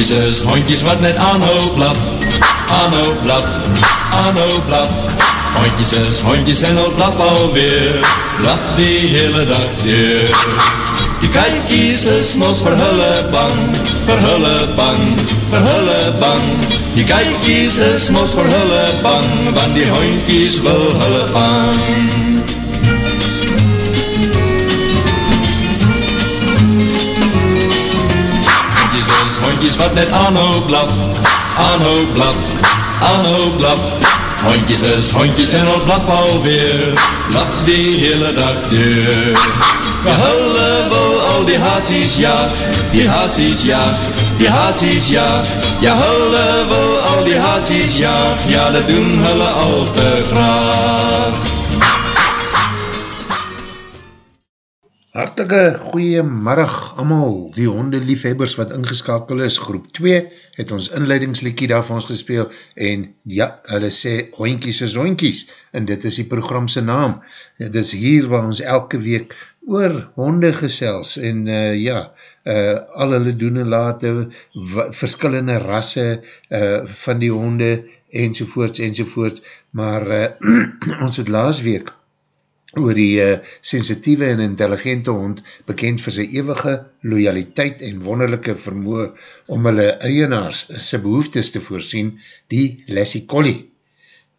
Hondjes is hondjes wat net aanhoop blaf, aanhoop blaf, aanhoop blaf. Hondjes is hondjes en al blaf alweer, blaf die hele dag deur. Die kijkies is mos vir hulle bang, vir hulle bang, vir hulle bang. Die kijkies is mos vir hulle bang, want die hondjies wil hulle vang. Hondjes wat net aanhoop blaf, aanhoop blaf, aanhoop blaf. Hondjes hondjes en al blaf alweer, blaf die hele dag deur. Ja, wil al die haasies jaag, die haasies jaag, die jaag. Ja, hulle wil al die haasies jaag, ja, dat doen hulle al te graag. Hartelike goeie marag amal, die hondeliefhebbers wat ingeskakel is, groep 2, het ons inleidingslikkie daar vir ons gespeel, en ja, hulle sê hoinkies is hoinkies, en dit is die programse naam. Dit is hier waar ons elke week oor honde gesels, en uh, ja, uh, al hulle doen en late, verskillende rasse uh, van die honde, enzovoorts, enzovoorts, maar uh, ons het laas week, oor die uh, sensitieve en intelligente hond bekend vir sy ewige loyaliteit en wonderlijke vermoe om hulle eienaars sy behoeftes te voorsien, die Lassie Collie.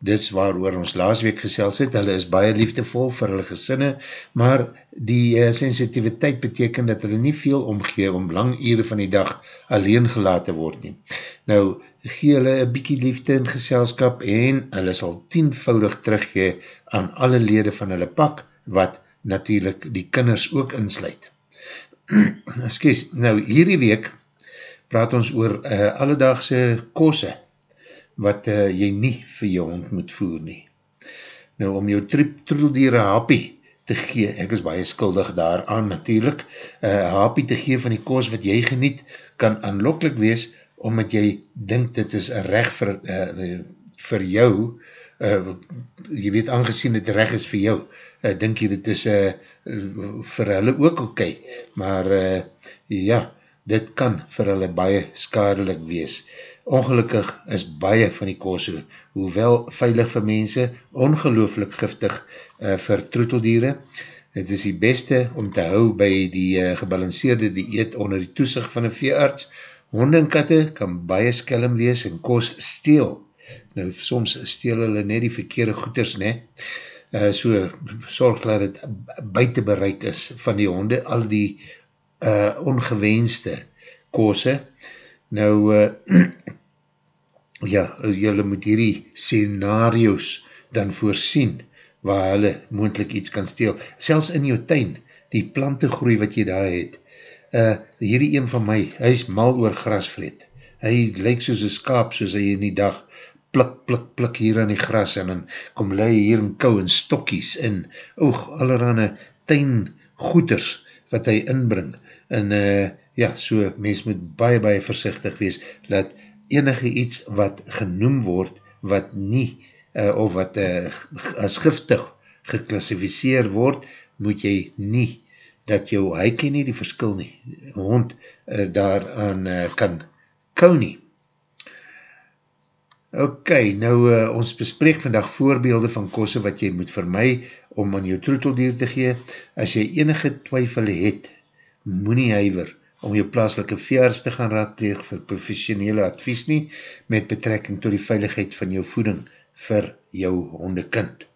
Dit is waar oor ons laas week gesels het, hulle is baie liefdevol vir hulle gesinne, maar die uh, sensitiviteit beteken dat hulle nie veel omgee om lang ure van die dag alleen gelaten word nie. Nou, gee hulle een bykie liefde in geselskap en hulle sal tienvoudig teruggee aan alle lede van hulle pak, wat natuurlijk die kinders ook insluit. Excuse, nou hierdie week praat ons oor uh, alledaagse kose, wat uh, jy nie vir jou hond moet voer nie. Nou om jou troeldiere hapie te gee, ek is baie skuldig daaraan natuurlijk, uh, hapie te gee van die kos wat jy geniet, kan aanlokkelijk wees, omdat jy dink dit is recht vir, uh, vir jou, uh, jy weet aangezien dit recht is vir jou, uh, dink jy dit is uh, vir hulle ook oké, okay. maar uh, ja, dit kan vir hulle baie skadelik wees. Ongelukkig is baie van die kose, hoewel veilig vir mense, ongelooflik giftig uh, vir troeteldiere, Het is die beste om te hou by die uh, gebalanceerde dieet onder die toesig van een veearts, Honde en katte kan baie skelm wees en kos steel. Nou, soms steel hulle net die verkeerde goeders, ne? Uh, so, sorg dat het buiten bereik is van die honde, al die uh, ongewenste kose. Nou, uh, ja, julle moet hierdie scenario's dan voorsien, waar hulle moendlik iets kan steel. Selfs in jou tuin, die plantengroei wat jy daar het, uh, hierdie een van my, hy is mal oor grasvreet. Hy lyk soos een skaap, soos hy in die dag plik, plik, plik hier aan die gras en dan kom lei hier in kou en stokkies in, oog, allerhande tuin goeders wat hy inbring. En uh, ja, so mens moet baie, baie versichtig wees, dat enige iets wat genoem word, wat nie, uh, of wat uh, as giftig geklassificeer word, moet jy nie dat jou, hy ken nie die verskil nie, hond uh, daaraan uh, kan kou nie. Ok, nou uh, ons bespreek vandag voorbeelde van kosse wat jy moet vermy om aan jou troeteldier te gee. As jy enige twyfel het, moet nie huiver om jou plaaslike veearts te gaan raadpleeg vir professionele advies nie met betrekking tot die veiligheid van jou voeding vir jou hondekind.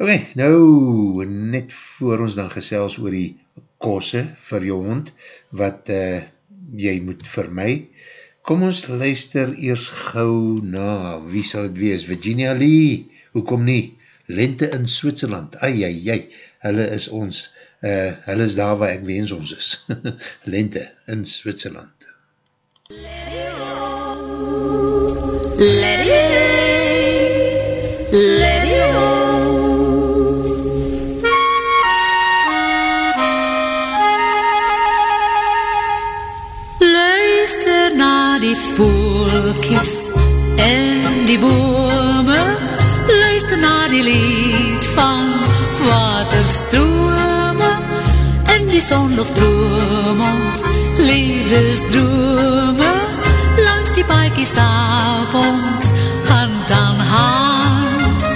Ok, nou, net voor ons dan gesels oor die kosse vir jou hond, wat uh, jy moet vir my, kom ons luister eers gauw na, wie sal het wees, Virginia Lee, hoekom nie, Lente in Switserland, ai, ai, ai, hulle is ons, uh, hulle is daar waar ek wens ons is, Lente in Switserland. Let it roll, let it, let it roll, die voelkies en die bome die zon nog droom ons liefdesdrome rukkie stap ons hand aan hand.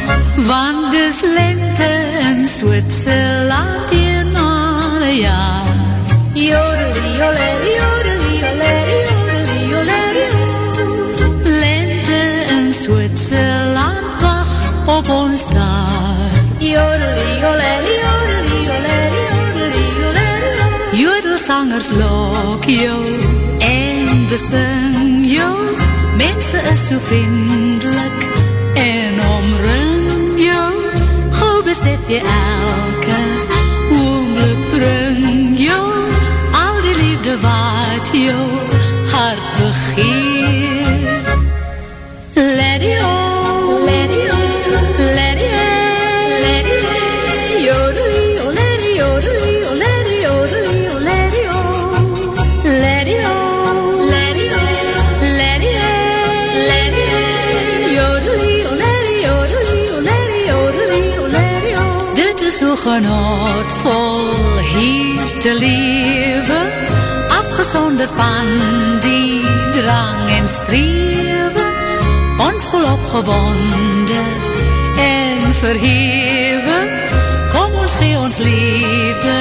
Want dis lente in Switserland Jodelsangers lok jou en besing jou. Mense is so vriendelik en omring jou. Gou besef jy elke oomblik bring jou al die liefde wat jou hart begeer. Let it so genotvol hier te leven, afgezonderd van die drang en streven, ons vol opgewonde en verheven, kom ons gee ons liefde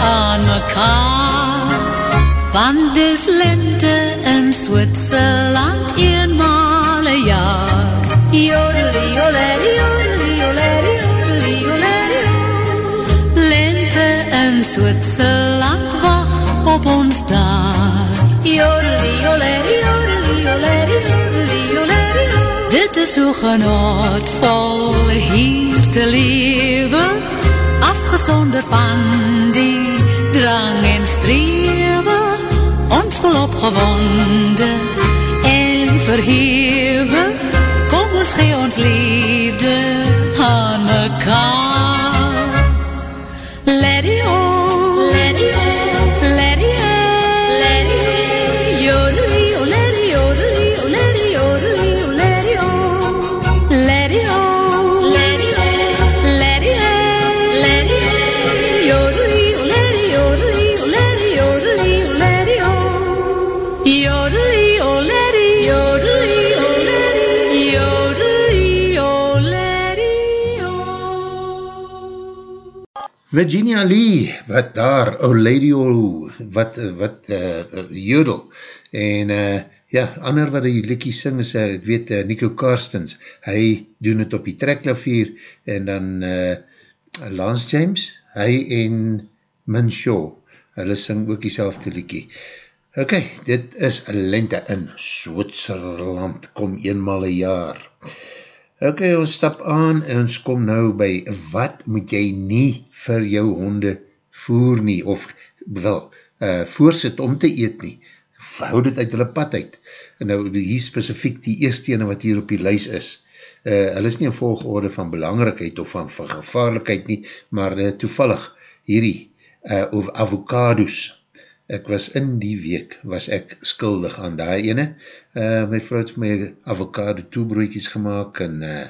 aan mekaar, want dis lente in Switserland eenmaal jodeli, Dit is so genotvol hier te leven, afgezonder van die drang en streven, ons vol opgewonde en verheven, kom ons gee ons liefde aan mekaar. Virginia Lee, wat daar, O Lady O, wat, wat uh, jodel, en uh, ja, ander wat die likkie sing is, uh, ek weet, uh, Nico Karstens, hy doen het op die trekklavier, en dan uh, Lance James, hy en Min Shaw, hulle sing ook die selfde likkie. Ok, dit is lente in Switserland, kom eenmaal een jaar. Ok, ons stap aan en ons kom nou by wat moet jy nie vir jou honde voer nie, of wel, uh, voorsit om te eet nie. Hou dit uit hulle pad uit. En nou hier specifiek die eerste ene wat hier op die lys is. Uh, hulle is nie in volgorde van belangrikheid of van, van gevaarlikheid nie, maar uh, toevallig hierdie uh, over avocados. Ek was in die week, was ek skuldig aan die ene. Uh, my vrou het my avocado toebroekies gemaakt en uh,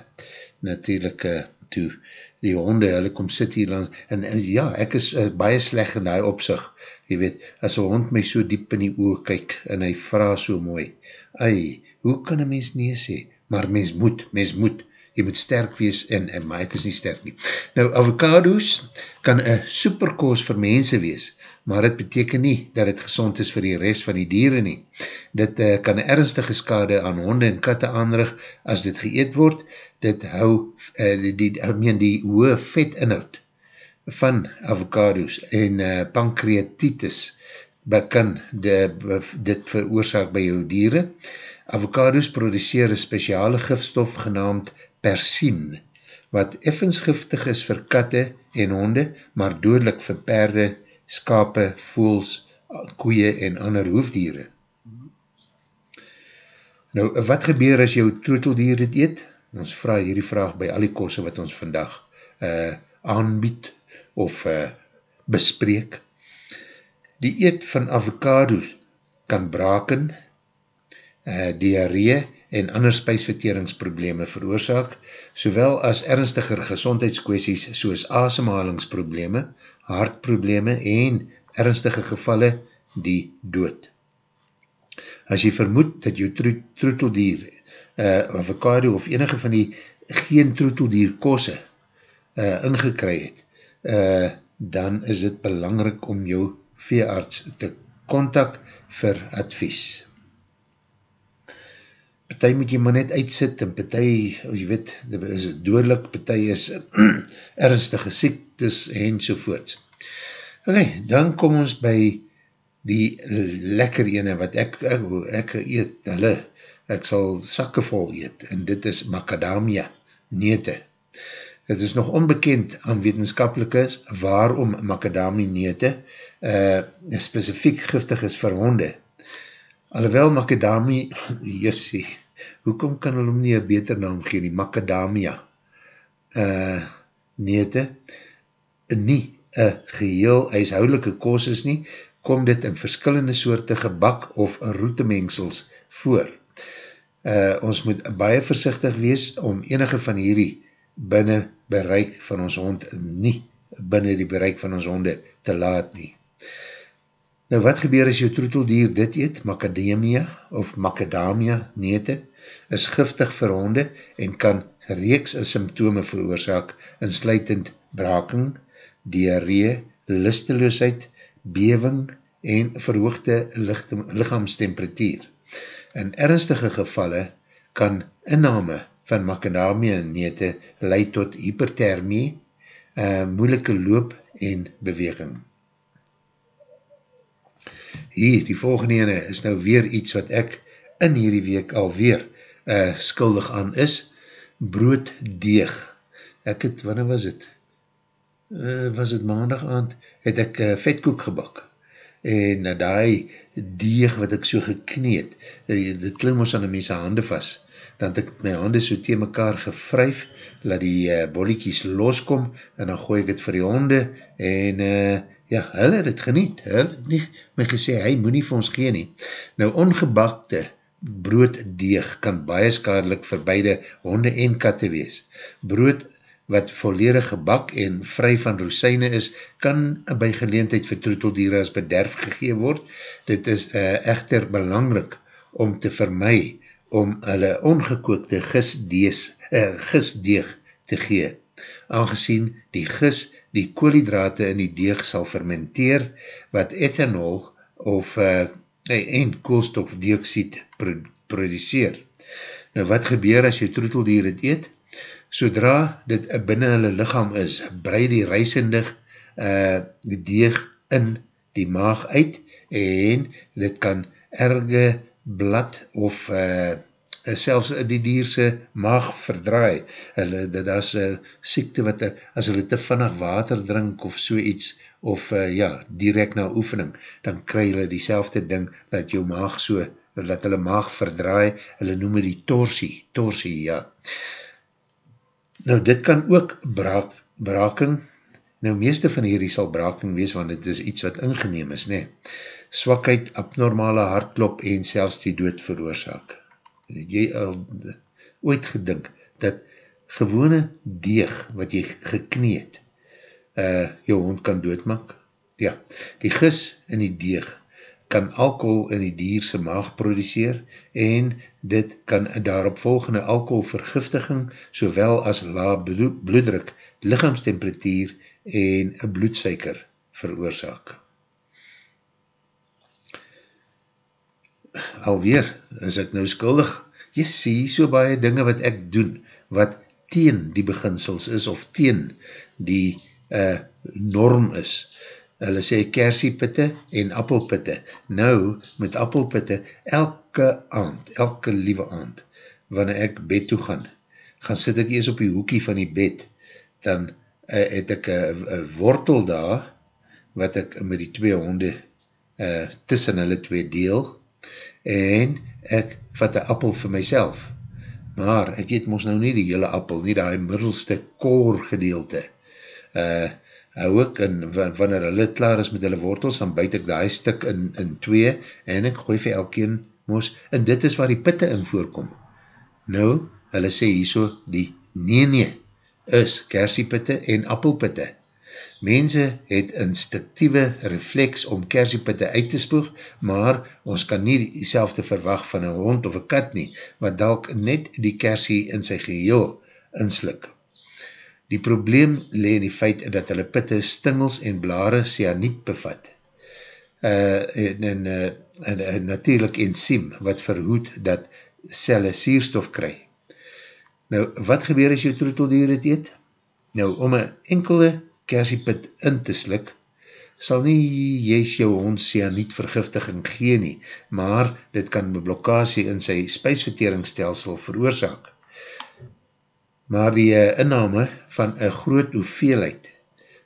natuurlijk uh, toe die honde, hulle kom sit hier lang, en, en ja, ek is uh, baie sleg in die opzicht. Je weet, as een hond my so diep in die oog kyk en hy vraag so mooi, ai, hoe kan een mens nie sê? Maar mens moet, mens moet, jy moet sterk wees en, en maar ek is nie sterk nie. Nou, avocados kan een superkoos vir mense wees, maar dit beteken nie dat het gezond is vir die rest van die dieren nie. Dit uh, kan ernstige skade aan honde en katte aanrig as dit geëet word. Dit hou, uh, die, die, ek meen die hoë vetinhoud van avocados en uh, pancreatitis kan dit veroorzaak by jou dieren. Avocados produceer een speciale gifstof genaamd persien, wat effens giftig is vir katte en honde, maar doodlik vir perde, skape, voels, koeie en ander hoefdiere. Nou, wat gebeur as jou troteldier dit eet? Ons vraag hierdie vraag by al die kosse wat ons vandag uh, aanbied of uh, bespreek. Die eet van avocados kan braken, uh, diarree en ander spijsverteringsprobleme veroorzaak, sowel as ernstiger gezondheidskwesties soos asemhalingsprobleme, hartprobleme en ernstige gevalle die dood. As jy vermoed dat jou tro troeteldier, uh, avocado of enige van die geen troeteldier kosse uh, ingekry het, uh, dan is het belangrijk om jou veearts te kontak vir advies. Partij moet jy maar net uitsit en partij, jy weet, is doodlik, partij is ernstige siektes en sovoorts. Ok, dan kom ons by die lekker ene wat ek, ek, ek eet, hulle, ek sal sakke vol eet, en dit is macadamia, nete. Het is nog onbekend aan wetenskapelikers waarom macadamia nete uh, specifiek giftig is vir honde. Alhoewel macadamia, jessie, hoekom kan hulle nie een beter naam gee, die macadamia uh, nete, nie een geheel huishoudelike kos is nie, kom dit in verskillende soorte gebak of roetemengsels voor. Uh, ons moet baie versichtig wees om enige van hierdie binnen bereik van ons hond nie binnen die bereik van ons honde te laat nie. Nou wat gebeur as jou troeteldier dit eet, macadamia of macadamia nete, is giftig vir honde en kan reeks symptome veroorzaak, insluitend braking, diarree, listeloosheid, bewing en verhoogde lichaamstemperatuur. In ernstige gevalle kan inname van macadamia nete leid tot hyperthermie, uh, moeilike loop en beweging. Hier, die volgende ene is nou weer iets wat ek in hierdie week alweer uh, skuldig aan is, brooddeeg. Ek het, wanneer was het? uh, was het maandag aand, het ek uh, vetkoek gebak. En na uh, die deeg wat ek so gekneed, uh, dit klim ons aan die mense hande vast, dan het ek my hande so tegen mekaar gevryf, laat die uh, bolliekies loskom, en dan gooi ek het vir die honde, en uh, ja, hulle het het geniet, hulle het nie my gesê, hy moet nie vir ons gee nie. Nou, ongebakte brooddeeg kan baie skadelik vir beide honde en katte wees. Brood wat volledig gebak en vry van roosijne is, kan by geleentheid vir troeteldiere as bederf gegee word. Dit is uh, echter belangrik om te vermy om hulle ongekookte gisdees, uh, gisdeeg te gee. Aangezien die gis die koolhydrate in die deeg sal fermenteer, wat ethanol of uh, en koolstofdioxide produceer. Nou wat gebeur as jy troeteldier het eet? Sodra dit binnen hulle lichaam is, brei die reisendig uh, die deeg in die maag uit en dit kan erge blad of uh, selfs die dierse maag verdraai. Hulle, dit is een siekte wat, as hulle te vinnig water drink of so iets, of uh, ja, direct na oefening, dan kry hulle die selfde ding, dat jou maag so, dat hulle maag verdraai, hulle noem die torsie, torsie, ja. Nou, dit kan ook braak, braking, nou meeste van hierdie sal braking wees, want dit is iets wat ingeneem is, nee. Swakheid, abnormale hartklop en selfs die dood veroorzaak. Jy al ooit gedink dat gewone deeg wat jy gekneed, uh, jou hond kan doodmak? Ja, die gis in die deeg kan alcohol in die dierse maag produceer en dit kan daarop volgende alcoholvergiftiging sowel as la bloeddruk, lichaamstemperatuur en bloedsuiker veroorzaak. Alweer is ek nou skuldig. Jy sê so baie dinge wat ek doen wat teen die beginsels is of teen die uh, norm is hulle sê kersiepitte en appelpitte. Nou, met appelpitte, elke aand, elke liewe aand, wanneer ek bed toe gaan, gaan sit ek eers op die hoekie van die bed, dan uh, het ek een wortel daar, wat ek met die twee honde uh, tussen hulle twee deel, en ek vat een appel vir myself. Maar ek eet ons nou nie die hele appel, nie die middelste koor gedeelte. Uh, hou ek, en wanneer hulle klaar is met hulle wortels, dan buit ek die stuk in, in twee, en ek gooi vir elkeen moos, en dit is waar die pitte in voorkom. Nou, hulle sê hier so, die nee nee, is kersiepitte en appelpitte. Mense het instinctieve refleks om kersiepitte uit te spoeg, maar ons kan nie die selfde verwacht van een hond of een kat nie, wat dalk net die kersie in sy geheel inslik. Die probleem le in die feit dat hulle pitte stingels en blare cyaniet bevat. Uh, en, en, uh, en, en natuurlijk enzym wat verhoed dat celle sierstof kry. Nou, wat gebeur as jou troeteldier het eet? Nou, om een enkele kersiepit in te slik, sal nie jy's jou hond cyaniet vergiftiging gee nie, maar dit kan een blokkasie in sy spijsverteringsstelsel veroorzaak. Maar die uh, inname van een groot hoeveelheid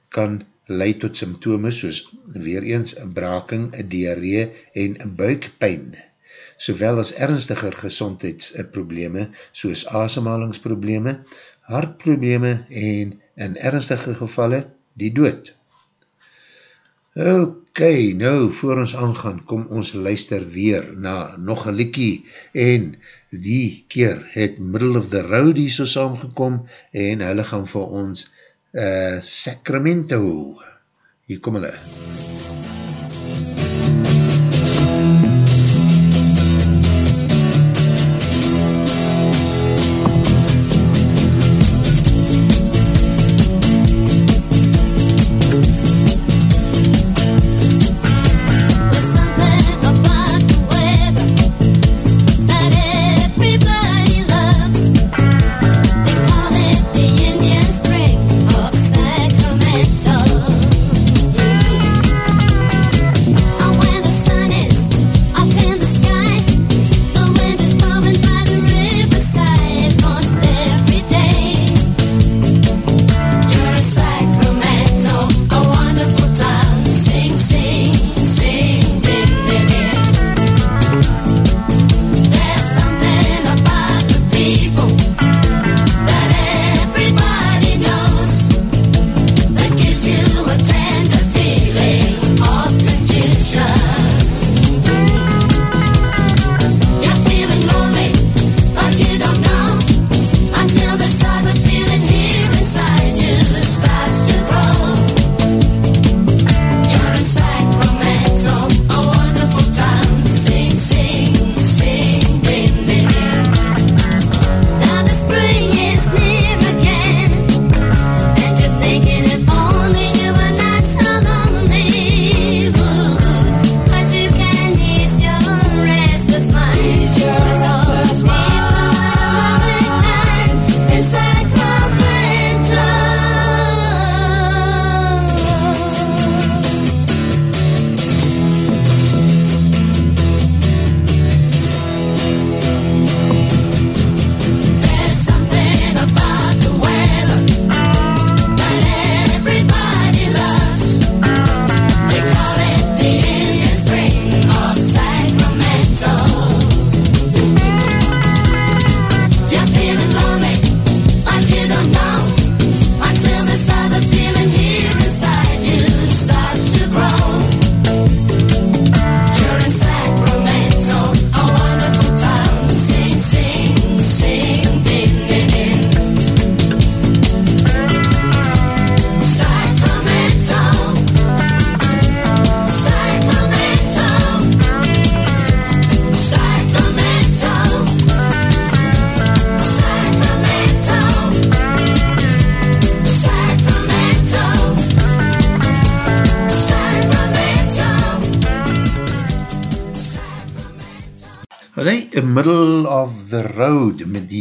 kan leid tot symptome soos weer eens braking, diarree en buikpijn, sowel as ernstiger gezondheidsprobleme soos asemhalingsprobleme, hartprobleme en in ernstige gevalle die dood. Ok, nou voor ons aangaan, kom ons luister weer na nog een likkie en die keer het Middle of the Road hier so saamgekom en hulle gaan vir ons uh, Sacramento. Hier kom hulle. MUZIEK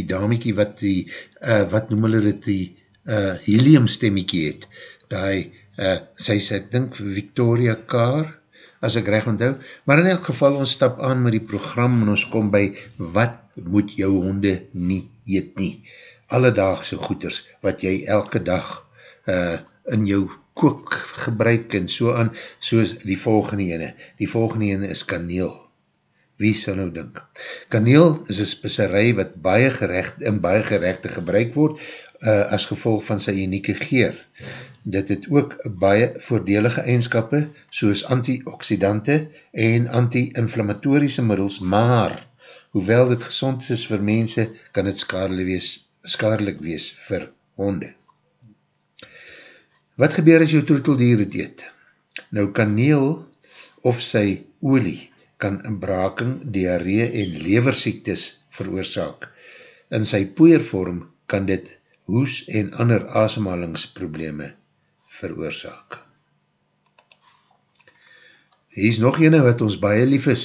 die damiekie wat die, uh, wat noem hulle dit, die uh, helium stemmiekie het, die, uh, sy sê, dink Victoria Carr, as ek recht onthou, maar in elk geval ons stap aan met die program en ons kom by, wat moet jou honde nie eet nie, alledaagse goeders, wat jy elke dag uh, in jou kook gebruik en so aan, soos die volgende ene, die volgende ene is kaneel, Wie sal nou dink? Kaneel is een spisserij wat baie gerecht in baie gerechte gebruik word uh, as gevolg van sy unieke geer. Dit het ook baie voordelige eigenskappe soos antioxidante en anti-inflammatorische middels, maar hoewel dit gezond is vir mense, kan het skadelik wees, skadelik wees vir honde. Wat gebeur as jou troeteldier het eet? Nou kaneel of sy olie kan braking, diarree en leversiektes veroorzaak. In sy poeiervorm kan dit hoes en ander asemhalingsprobleme veroorzaak. Hier is nog ene wat ons baie lief is.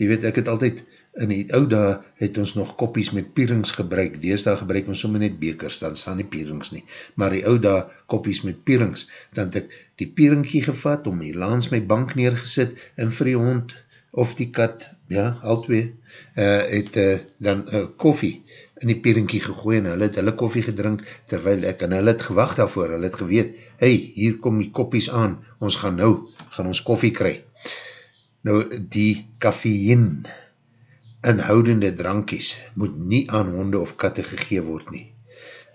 Je weet, ek het altyd in die ouda het ons nog koppies met pierings gebruik, deesdaal gebruik ons sommer net bekers, dan staan die pierings nie, maar die ouda koppies met pierings, dan het ek die pieringkie gevat, om die laans my bank neergesit, en vir die hond, of die kat, ja, al twee, uh, het uh, dan uh, koffie in die pieringkie gegooi, en hulle het hulle koffie gedrink, terwyl ek, en hulle het gewacht daarvoor, hulle het geweet, hey, hier kom die koppies aan, ons gaan nou, gaan ons koffie kry. Nou, die kaffeïn, inhoudende drankies moet nie aan honde of katte gegee word nie.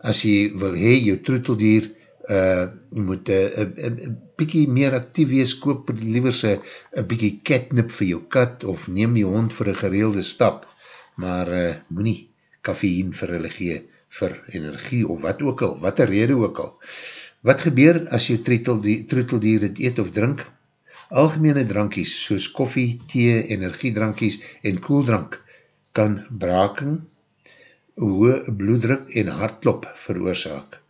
As jy wil hee, jou troeteldier uh, moet uh, uh, uh, bykie meer actief wees, koop liever sy bykie catnip vir jou kat of neem jou hond vir een gereelde stap, maar uh, moet nie kaffeïn vir hulle gee vir energie of wat ook al, wat een rede ook al. Wat gebeur as jou troeteldier het eet of drink? Algemene drankies soos koffie, thee, energiedrankies en koeldrank kan braking, hoë bloeddruk en hartklop veroorzaak.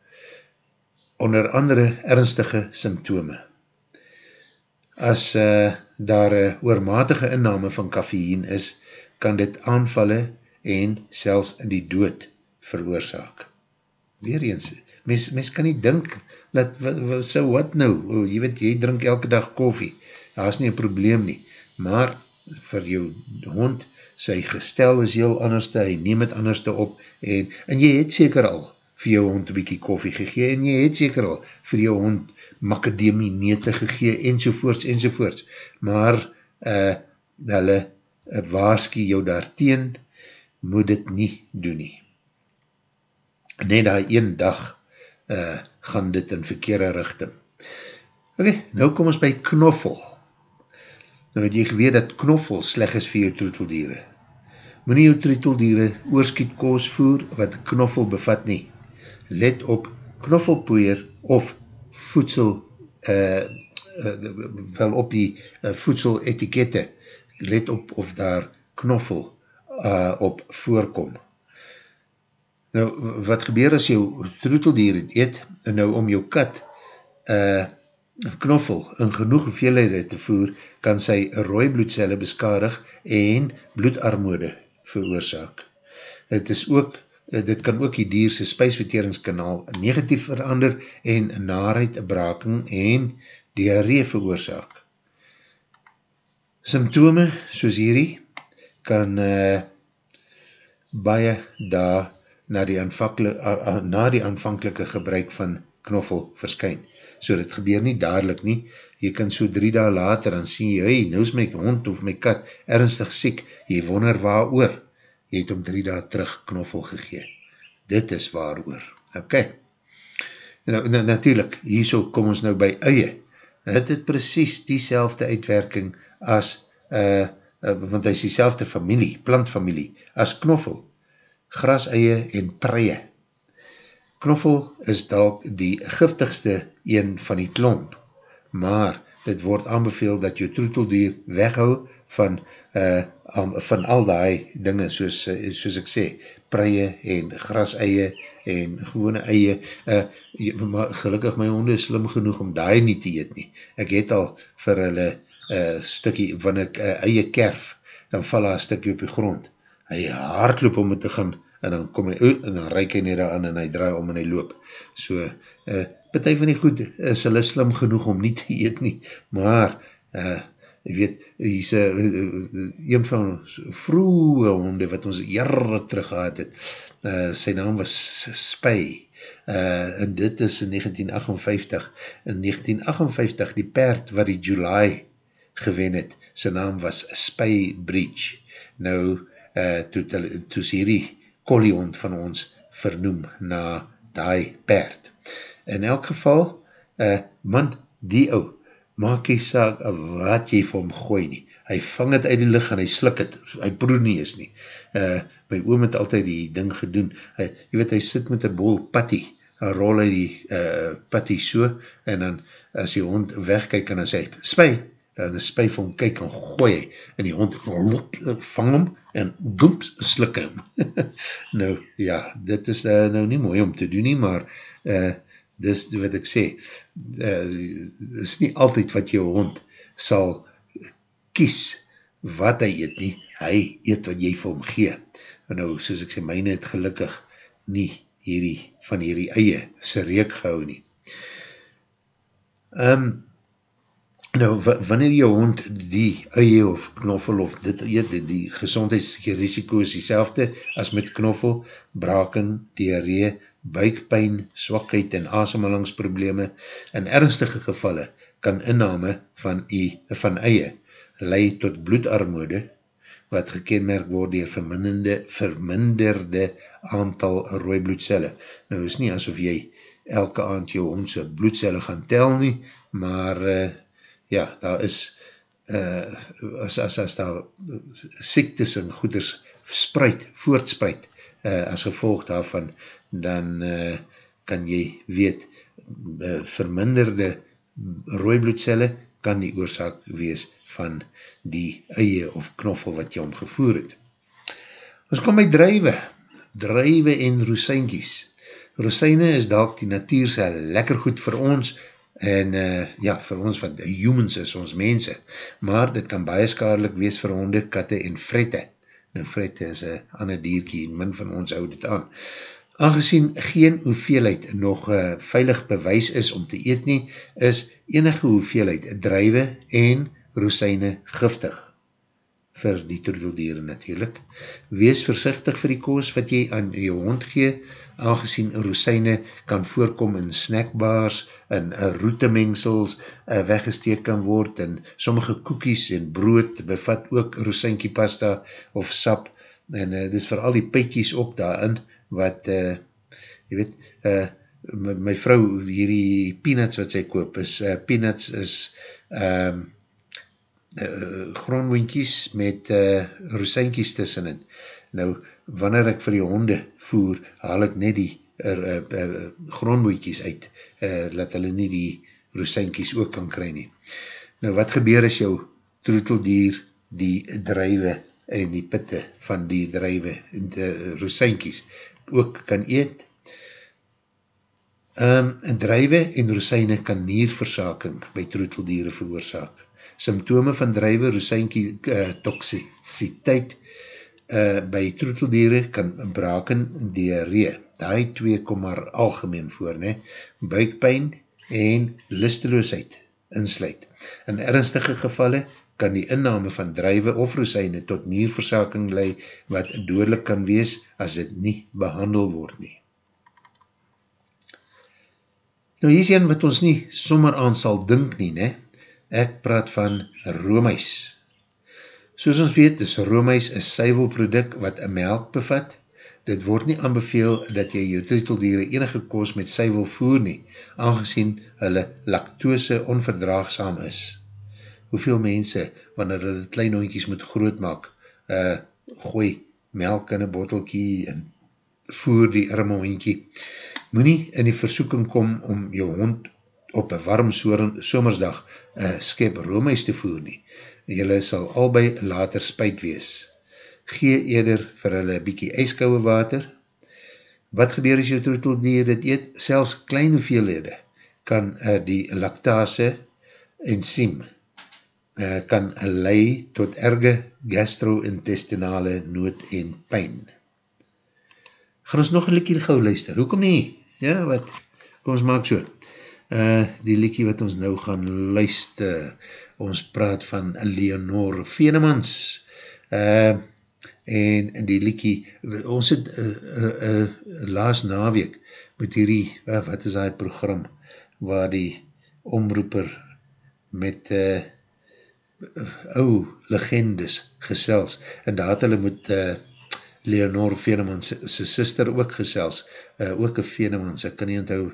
Onder andere ernstige symptome. As uh, daar een oormatige inname van kaffeïen is, kan dit aanvalle en selfs die dood veroorzaak. Weereens, mens, mens kan nie dink, dat, so wat nou, oh, jy weet, jy drink elke dag koffie, daar is nie een probleem nie, maar vir jou hond, sy gestel is heel anderste, hy neem het anderste op, en, en jy het seker al vir jou hond een bykie koffie gegee, en jy het seker al vir jou hond macadamie nete gegee, enzovoorts, enzovoorts, maar uh, hulle uh, waarskie jou daarteen, moet dit nie doen nie. Net daar een dag uh, gaan dit in verkeerde richting. Ok, nou kom ons by knoffel. Nou het jy geweet dat knoffel sleg is vir jou troeteldiere. Moet nie jou troeteldiere oorskiet koos voer wat knoffel bevat nie. Let op knoffelpoeier of voedsel uh, uh, wel op die uh, voedsel etikette. Let op of daar knoffel uh, op voorkom. Nou, wat gebeur as jou troeteldier het eet, en nou om jou kat uh, knoffel in genoeg hoeveelhede te voer, kan sy rooi bloedcelle beskadig en bloedarmoede veroorzaak. Het is ook, dit kan ook die dierse spijsverteringskanaal negatief verander en naarheid, braking en diarree veroorzaak. Symptome, soos hierdie, kan uh, baie daar na die, na die aanvankelike gebruik van knoffel verskyn. So dit gebeur nie dadelijk nie, jy kan so drie dae later dan sien jy, hey, nou is my hond of my kat ernstig siek, jy wonder waar oor, het om drie dae terug knoffel gegeen. Dit is waar oor. Ok. Nou, nou, natuurlijk, hier so kom ons nou by uie. Het het precies die uitwerking as, uh, uh, want hy is die familie, plantfamilie, as knoffel, grasuie en preie. Knoffel is dalk die giftigste een van die klomp, maar dit word aanbeveel dat jou troeteldier weghou van, uh, van al die dinge, soos, uh, soos ek sê, preie en graseie en gewone eie, uh, maar gelukkig my honde is slim genoeg om die nie te eet nie. Ek het al vir hulle uh, stikkie, van ek uh, eie kerf, dan val hy stikkie op die grond. Hy hardloop om het te gaan en dan kom hy uit, en dan reik hy net aan, en hy draai om en hy loop. So, uh, partij van die goed is hulle slim genoeg om nie te eet nie, maar, uh, weet, hy is uh, een van vroege honde, wat ons jare terug gehad het, uh, sy naam was Spy, uh, en dit is in 1958, in 1958, die perd wat die July gewen het, sy naam was Spy Bridge, nou, uh, toe, toe hierdie kolliehond van ons vernoem na die perd. In elk geval, uh, man, die ou, maak jy saak wat jy vir hom gooi nie. Hy vang het uit die licht en hy slik het, hy broer nie is nie. Uh, my oom het altyd die ding gedoen, hy, jy weet, hy sit met een bol patty rol hy die uh, patty so, en dan as die hond wegkyk en dan sê, spy, dan die spy vir hom kyk en gooi hy, en die hond lop, vang hom, en goeps, slik hom. nou, ja, dit is uh, nou nie mooi om te doen nie, maar uh, dis wat ek sê, uh, is nie altyd wat jou hond sal kies wat hy eet nie, hy eet wat jy vir hom gee. En nou, soos ek sê, myne het gelukkig nie hierdie, van hierdie eie, sy reek gehou nie. Um, nou, wanneer jou hond die eie of knoffel of dit eet, die, die gezondheidsrisiko is die selfde as met knoffel, braking, diarree, buikpijn, swakheid en asemhalingsprobleme. In ernstige gevalle kan inname van, die, van eie leid tot bloedarmoede, wat gekenmerk word dier verminderde, verminderde aantal rooi bloedcelle. Nou is nie asof jy elke aand jou omse bloedcelle gaan tel nie, maar uh, ja, daar is uh, as, as, as daar siektes en goeders spreid, voortspreid uh, as gevolg daarvan, dan uh, kan jy weet uh, verminderde rooi bloedcelle kan die oorzaak wees van die eie of knoffel wat jy omgevoer het. Ons kom by druive, druive en roosijnkies. Roosijne is dalk die natuurse lekker goed vir ons en uh, ja, vir ons wat humans is, ons mense, maar dit kan baie skadelik wees vir honde, katte en frette. Nou frette is een ander dierkie, min van ons houd dit aan. Aangezien geen hoeveelheid nog uh, veilig bewys is om te eet nie, is enige hoeveelheid druive en roosijne giftig vir die troeteldiere natuurlijk. Wees versichtig vir die koos wat jy aan jou hond gee, aangezien roosijne kan voorkom in snackbars, in uh, roetemengsels uh, weggesteek kan word, en sommige koekies en brood bevat ook roosijnkie pasta of sap, en uh, dit is vir al die peitjies ook daarin, wat, uh, jy weet, uh, my, my vrou, hierdie peanuts wat sy koop, is, uh, peanuts is, um, uh, grondwinkies met uh, roosijnkies tussenin. Nou, wanneer ek vir die honde voer, haal ek net die uh, uh, uh, grondwinkies uit, uh, laat hulle nie die roosijnkies ook kan kry nie. Nou, wat gebeur as jou troeteldier die drijwe en die pitte van die drijwe die roosijnkies ook kan eet? Um, drijwe en roosijne kan nierversaking by troeteldiere veroorzaak symptome van drijwe roosijnkie uh, toxiciteit uh, by troeteldiere kan braken diarree. Die twee kom maar algemeen voor, ne? buikpijn en listeloosheid insluit. In ernstige gevalle kan die inname van drijwe of roosijne tot nierversaking lei wat doodlik kan wees as dit nie behandel word nie. Nou hier is een wat ons nie sommer aan sal dink nie, ne? Ek praat van roomhuis. Soos ons weet is roomhuis een syvelproduct wat een melk bevat. Dit word nie aanbeveel dat jy jou trieteldiere enige koos met syvel voer nie, aangezien hulle lactose onverdraagsam is. Hoeveel mense, wanneer hulle klein hondkies moet groot maak, uh, gooi melk in een bottelkie en voer die arme hondkie. Moe nie in die versoeking kom om jou hond op een warm somersdag uh, skep roomhuis te voer nie. Julle sal albei later spuit wees. Gee eerder vir hulle bykie ijskouwe water. Wat gebeur as jou troeteldier dit eet? Selfs klein hoeveelhede kan uh, die lactase enzym uh, kan lei tot erge gastro-intestinale nood en pijn. Gaan ons nog een likkie gauw luister. Hoekom nie? Ja, wat? Kom ons maak so uh, die liekie wat ons nou gaan luister, ons praat van Leonore Venemans, uh, en die liekie, ons het uh, uh, uh, laas naweek met hierdie, uh, wat is die program, waar die omroeper met uh, ou legendes gesels, en daar het hulle met uh, Leonore Venemans, sy sister ook gesels, uh, ook een Venemans, ek kan nie onthou,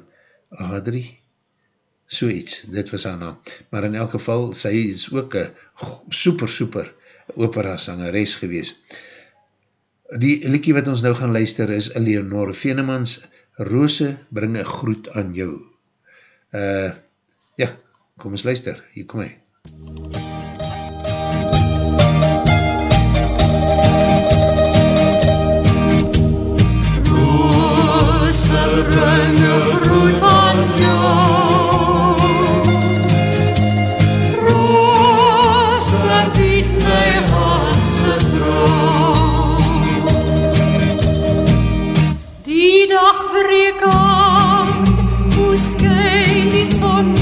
Adrie, so iets, dit was haar naam. Maar in elk geval, sy is ook een super, super opera sangeres gewees. Die liekie wat ons nou gaan luister is Eleonore Venemans Rose bring een groet aan jou. Uh, ja, kom eens luister, hier kom hy. Rose Die dag breek aan, hoe skyn die son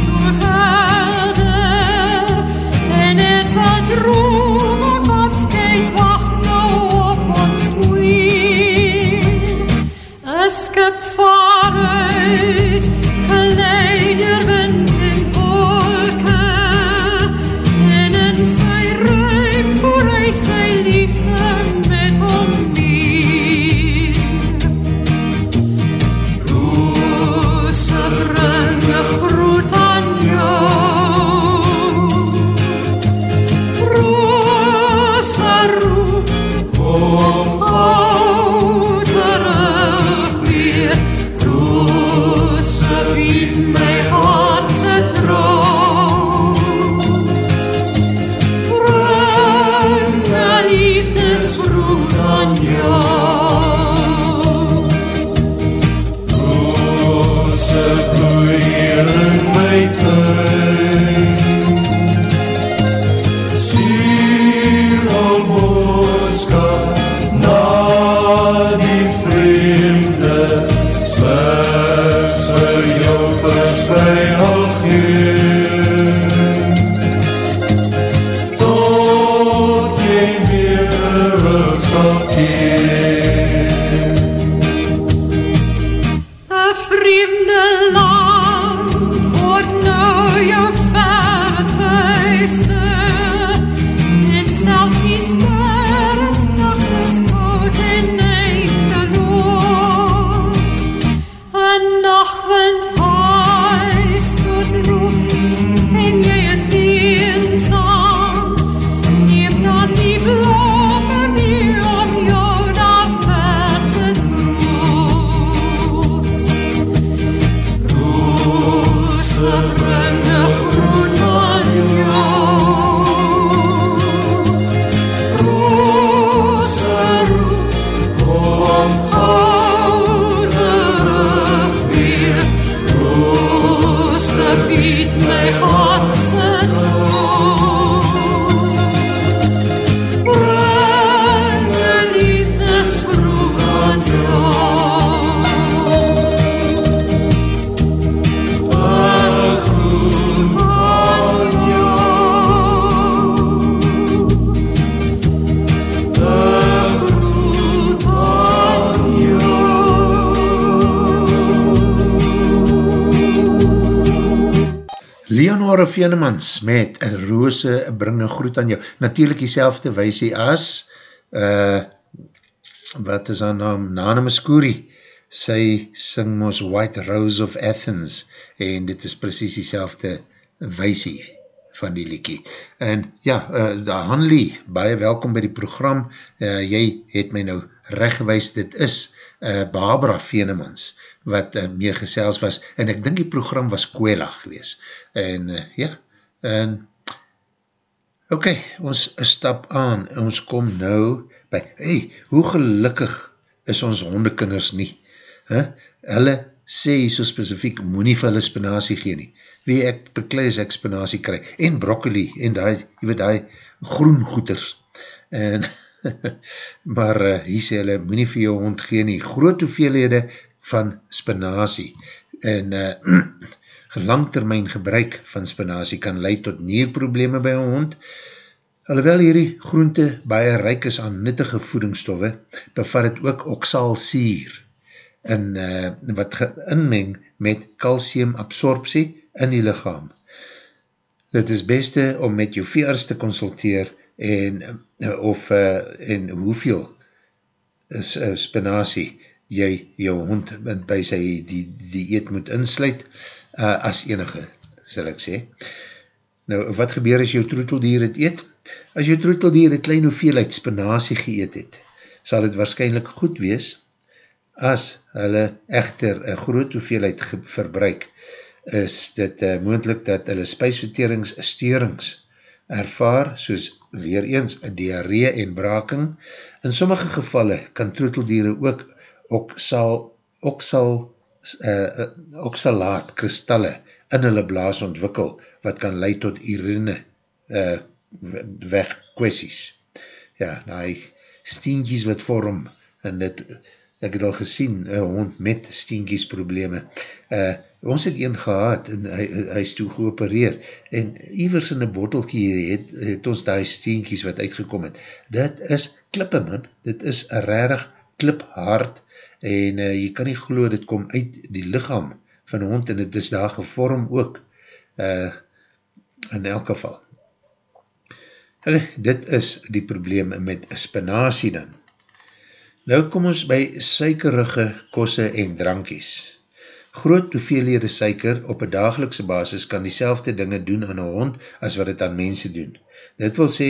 Venemans met een roose bring een groet aan jou. Natuurlijk die selfde as, uh, wat is haar naam? Nana Muscuri. Sy sing ons White Rose of Athens en dit is precies die selfde weisie van die liekie. En ja, uh, Hanlie, baie welkom by die program. Uh, jy het my nou rechtgewijs, dit is uh, Barbara Venemans wat uh, mee gesels was, en ek dink die program was Kwela gewees. En uh, ja, en ok, ons stap aan, ons kom nou by, hey, hoe gelukkig is ons hondekinders nie? Huh? Hulle sê so specifiek, moet nie vir hulle spinazie gee nie. Wie ek beklei as ek spinazie krijg, en broccoli, en die, jy weet die groen goeders. En, maar uh, hier sê hulle, moet nie vir jou hond gee nie. Groot hoeveelhede van spinazie en uh, gelangtermijn gebruik van spinazie kan leid tot nierprobleme by een hond. Alhoewel hierdie groente baie ryk is aan nuttige voedingsstoffe, bevat het ook oxaalsier in, uh, wat inmeng met calciumabsorptie in die lichaam. Dit is beste om met jou veearts te consulteer en, uh, of uh, en hoeveel is, uh, spinazie jy jou hond by sy die, die eet moet insluit uh, as enige, sal ek sê. Nou, wat gebeur as jou troeteldier het eet? As jou troeteldier het klein hoeveelheid spinazie geëet het, sal het waarschijnlijk goed wees As hulle echter een groot hoeveelheid verbruik, is dit uh, moendlik dat hulle spijsverteringssteurings ervaar, soos weer eens, diarree en braking. In sommige gevalle kan troeteldiere ook oksal, oksal, uh, oksalaat kristalle in hulle blaas ontwikkel, wat kan leid tot urine uh, wegkwessies. Ja, nou, steentjies wat vorm, en dit, ek het al gesien, een hond met steentjies probleme. Uh, ons het een gehad, en hy, hy is toe geopereer, en ivers in een bottelkie het, het ons die steentjies wat uitgekom het. Dit is klippe man, dit is een rarig kliphard, en uh, jy kan nie glo, dit kom uit die lichaam van hond, en het is daar gevorm ook, uh, in elk geval. Hulle, dit is die probleem met spinazie dan. Nou kom ons by suikerige kosse en drankies. Groot hoeveelhede suiker op een dagelikse basis kan die selfde dinge doen aan een hond as wat het aan mense doen. Dit wil sê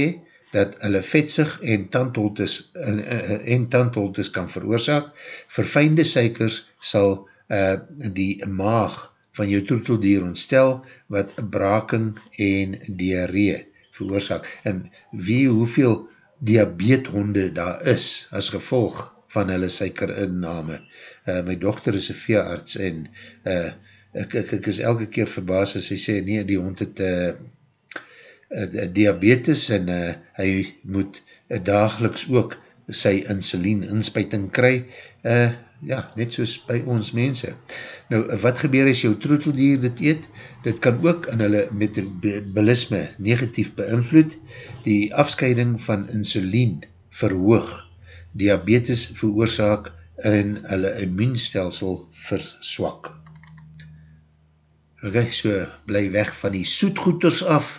dat hulle vetsig en tandholtes, en, en tandholtes kan veroorzaak. Verfijnde suikers sal uh, die maag van jou troeteldier ontstel wat braking en diarree veroorzaak. En wie hoeveel diabetehonde daar is as gevolg van hulle suikerinname. Uh, my dochter is een veearts en uh, ek, ek, ek is elke keer verbaas as hy sê, nee, die hond het uh, uh, diabetes en uh, hy moet uh, dageliks ook sy insulien inspuiting kry, uh, ja, net soos by ons mense. Nou, wat gebeur as jou troeteldier dit eet? Dit kan ook in hulle metabolisme negatief beïnvloed, die afscheiding van insulien verhoog, diabetes veroorzaak en hulle immuunstelsel verswak. Ok, so bly weg van die soetgoeders af.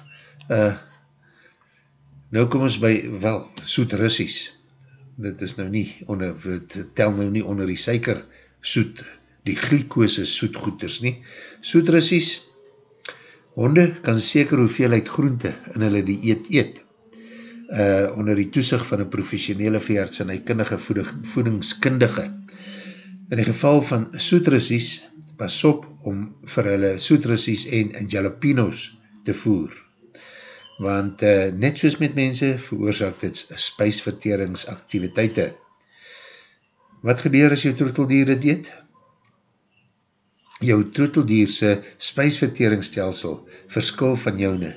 Uh, nou kom ons by, wel, soet russies. Dit is nou nie, onder, het tel nou nie onder die suiker soet, die glikose soetgoeders nie. Soet russies, honde kan seker hoeveelheid groente in hulle die eet eet uh, onder die toesig van een professionele veearts en hy kindige voedingskundige. In die geval van soetrissies, pas op om vir hulle soetrissies en jalapenos te voer. Want uh, net soos met mense veroorzaak dit spijsverteringsaktiviteite. Wat gebeur as jou troeteldier dit eet? Jou troeteldierse spijsverteringsstelsel verskil van joune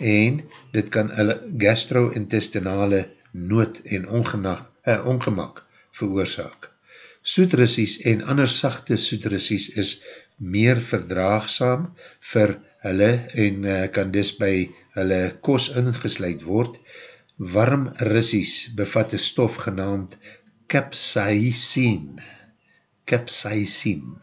en dit kan hulle gastro-intestinale nood en ongemak, eh, ongemak veroorzaak. Soetrissies en ander sachte soetrissies is meer verdraagsaam vir hulle en uh, kan dis by hulle kos ingesluid word. Warm rissies bevat een stof genaamd capsaicin. Capsaicin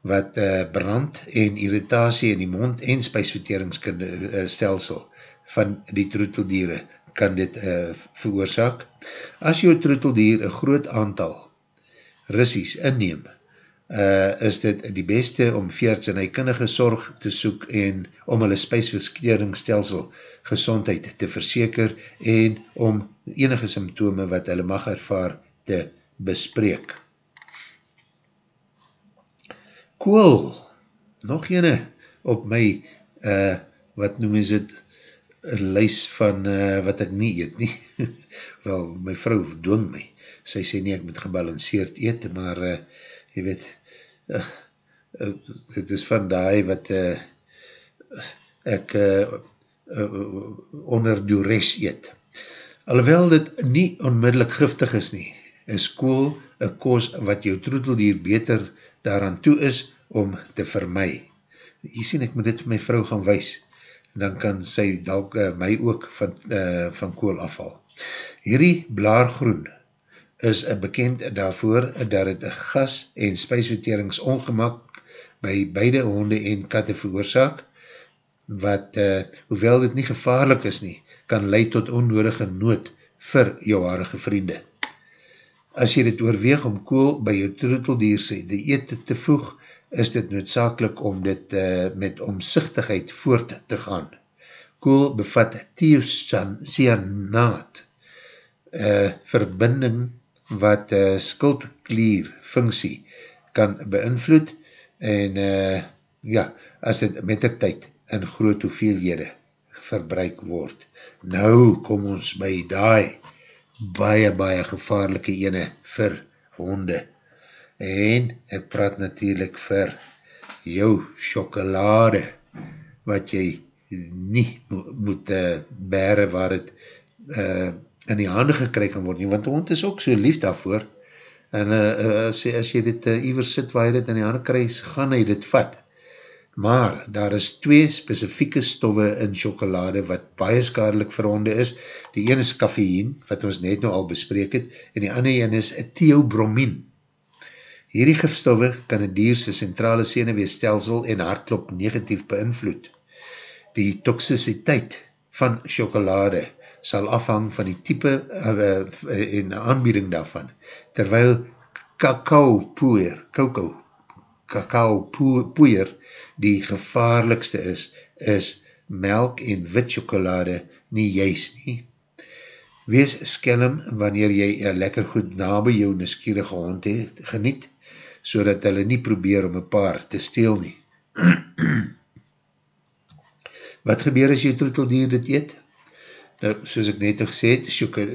wat uh, brand en irritatie in die mond en spijsverteringsstelsel uh, van die troeteldiere kan dit uh, veroorzaak. As jou troeteldier een groot aantal rissies inneem, uh, is dit die beste om veerts en hykundige sorg te soek en om hulle spijsverteringsstelsel gezondheid te verseker en om enige symptome wat hulle mag ervaar te bespreek kool, nog ene op my, uh, wat noem is het, een lys van uh, wat ek nie eet nie. Wel, my vrou dwing my. Sy sê nie, ek moet gebalanceerd eet, maar uh, jy weet, uh, uh, het is van die wat uh, ek uh, uh, onder duress eet. Alhoewel dit nie onmiddellik giftig is nie, is kool een koos wat jou troeteldier beter daaraan toe is om te vermy. Jy sien, ek moet dit vir my vrou gaan wees, dan kan sy dalk uh, my ook van, uh, van kool afval. Hierdie blaargroen is bekend daarvoor dat het gas en spijsverteringsongemak by beide honde en katte veroorzaak, wat, uh, hoewel dit nie gevaarlik is nie, kan leid tot onnodige nood vir jou harige vriende. As jy dit oorweeg om kool by jou troeteldier sê, die eet te voeg, is dit noodzakelik om dit uh, met omzichtigheid voort te gaan. Kool bevat thiocyaanaat, uh, verbinding wat uh, skuldklier funksie kan beïnvloed en uh, ja, as dit met die tyd in groot hoeveelhede verbruik word. Nou kom ons by die baie, baie gevaarlike ene vir honde. En ek praat natuurlijk vir jou chocolade wat jy nie mo moet uh, bere waar het uh, in die handen gekry kan word nie, want die hond is ook so lief daarvoor en uh, as, as jy dit uh, iwer sit waar jy dit in die handen kry, gaan hy dit vat maar daar is twee specifieke stoffe in chocolade wat baie skadelik vir honde is. Die ene is kaffeïen, wat ons net nou al bespreek het, en die andere ene is theobromine. Hierdie gifstoffe kan een dierse centrale seneweestelsel en hartklop negatief beïnvloed. Die toxiciteit van chocolade sal afhang van die type uh, en aanbieding daarvan, terwyl kakao poeier, kakao, kakao poeier die gevaarlikste is, is melk en wit chocolade nie juist nie. Wees skelm wanneer jy een lekker goed na by jou neskierige hond het, geniet, so dat hulle nie probeer om een paar te steel nie. Wat gebeur as jy troeteldier dit eet? Nou, soos ek net nog gesê het,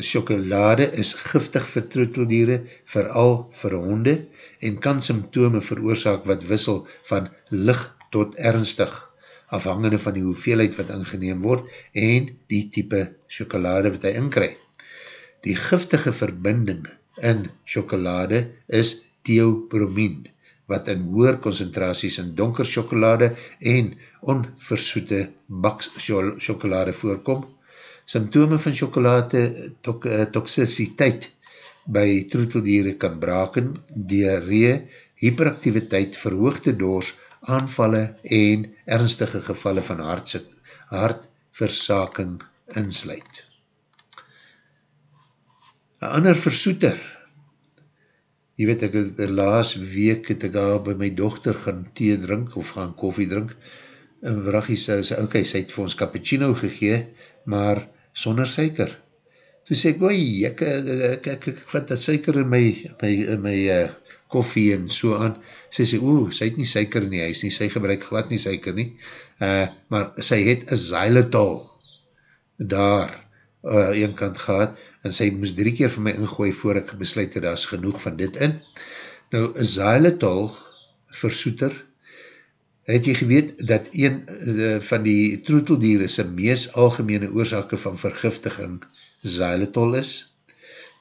chocolade is giftig vir troeteldiere, vooral vir honde, en kan symptome veroorzaak wat wissel van licht tot ernstig, afhangende van die hoeveelheid wat ingeneem word en die type chocolade wat hy inkry. Die giftige verbinding in chocolade is theobromine, wat in hoer concentraties in donker chocolade en onversoete baks chocolade voorkom. Symptome van chocolade tok, uh, toxiciteit by troeteldiere kan braken, diarree, hyperactiviteit, verhoogde doors, aanvalle en ernstige gevalle van hartversaking insluit. Een ander versoeter, jy weet ek, die laas week het ek al by my dochter gaan thee drink of gaan koffie drink, en vrachie sê, ok, sy het vir ons cappuccino gegee, maar sonder suiker. Toe sê ek, oei, ek, ek, ek, ek, ek vat dat suiker in my, my, in my uh, koffie en so aan, sy sê, oe, sy het nie suiker in die huis nie, sy gebruik glad nie suiker nie, uh, maar sy het een xylitol daar uh, een kant gehad, en sy moes drie keer vir my ingooi voor ek besluit het, daar is genoeg van dit in. Nou, xylitol versoeter, het jy geweet dat een uh, van die troeteldier is een mees algemene oorzake van vergiftiging xylitol is,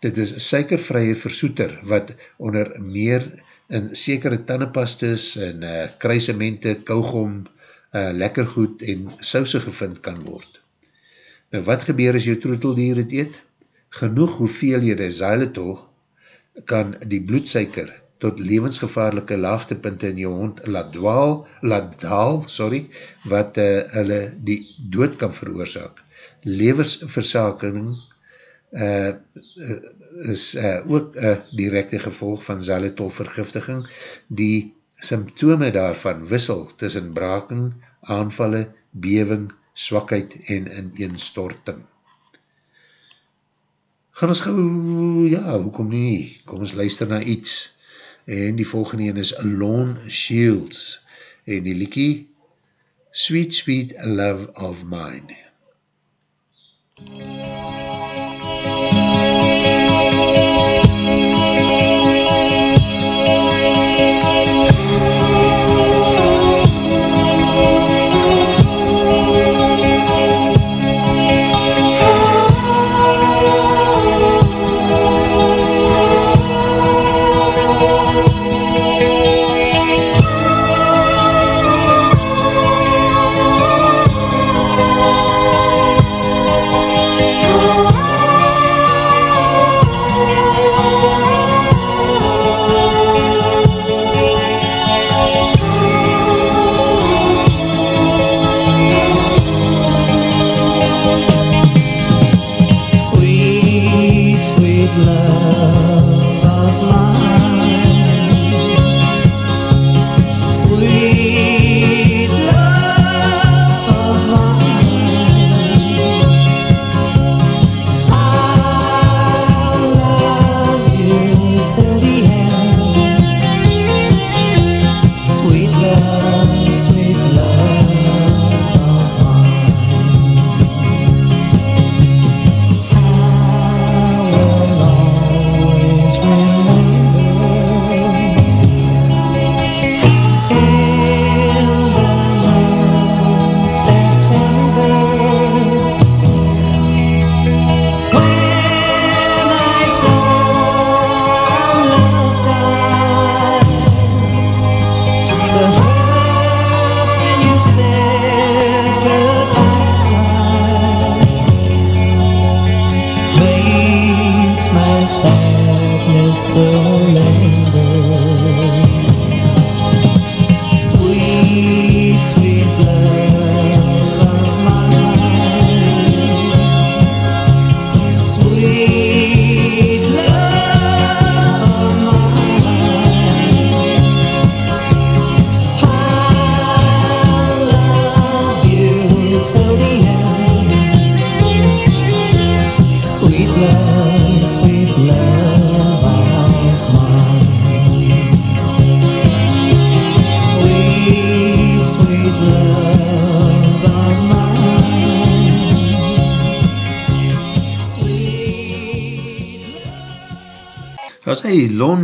Dit is suikervrye versoeter wat onder meer in sekere tannepastes en uh, kruisemente, kougom, uh, lekkergoed en souse gevind kan word. Nou wat gebeur as jou troeteldier het eet? Genoeg hoeveelhede xylitol kan die bloedsuiker tot levensgevaarlike laagtepunte in jou hond laat dwaal, laat daal, sorry, wat uh, hulle die dood kan veroorzaak. Leversversaking uh, is uh, ook een directe gevolg van xylitolvergiftiging. Die symptome daarvan wissel tussen braking, aanvalle, bewing, swakheid en ineenstorting. Gaan ons gauw, ja, hoekom nie? Kom ons luister na iets. En die volgende een is Lone Shields. En die liekie, Sweet Sweet Love of Mine. MUZIEK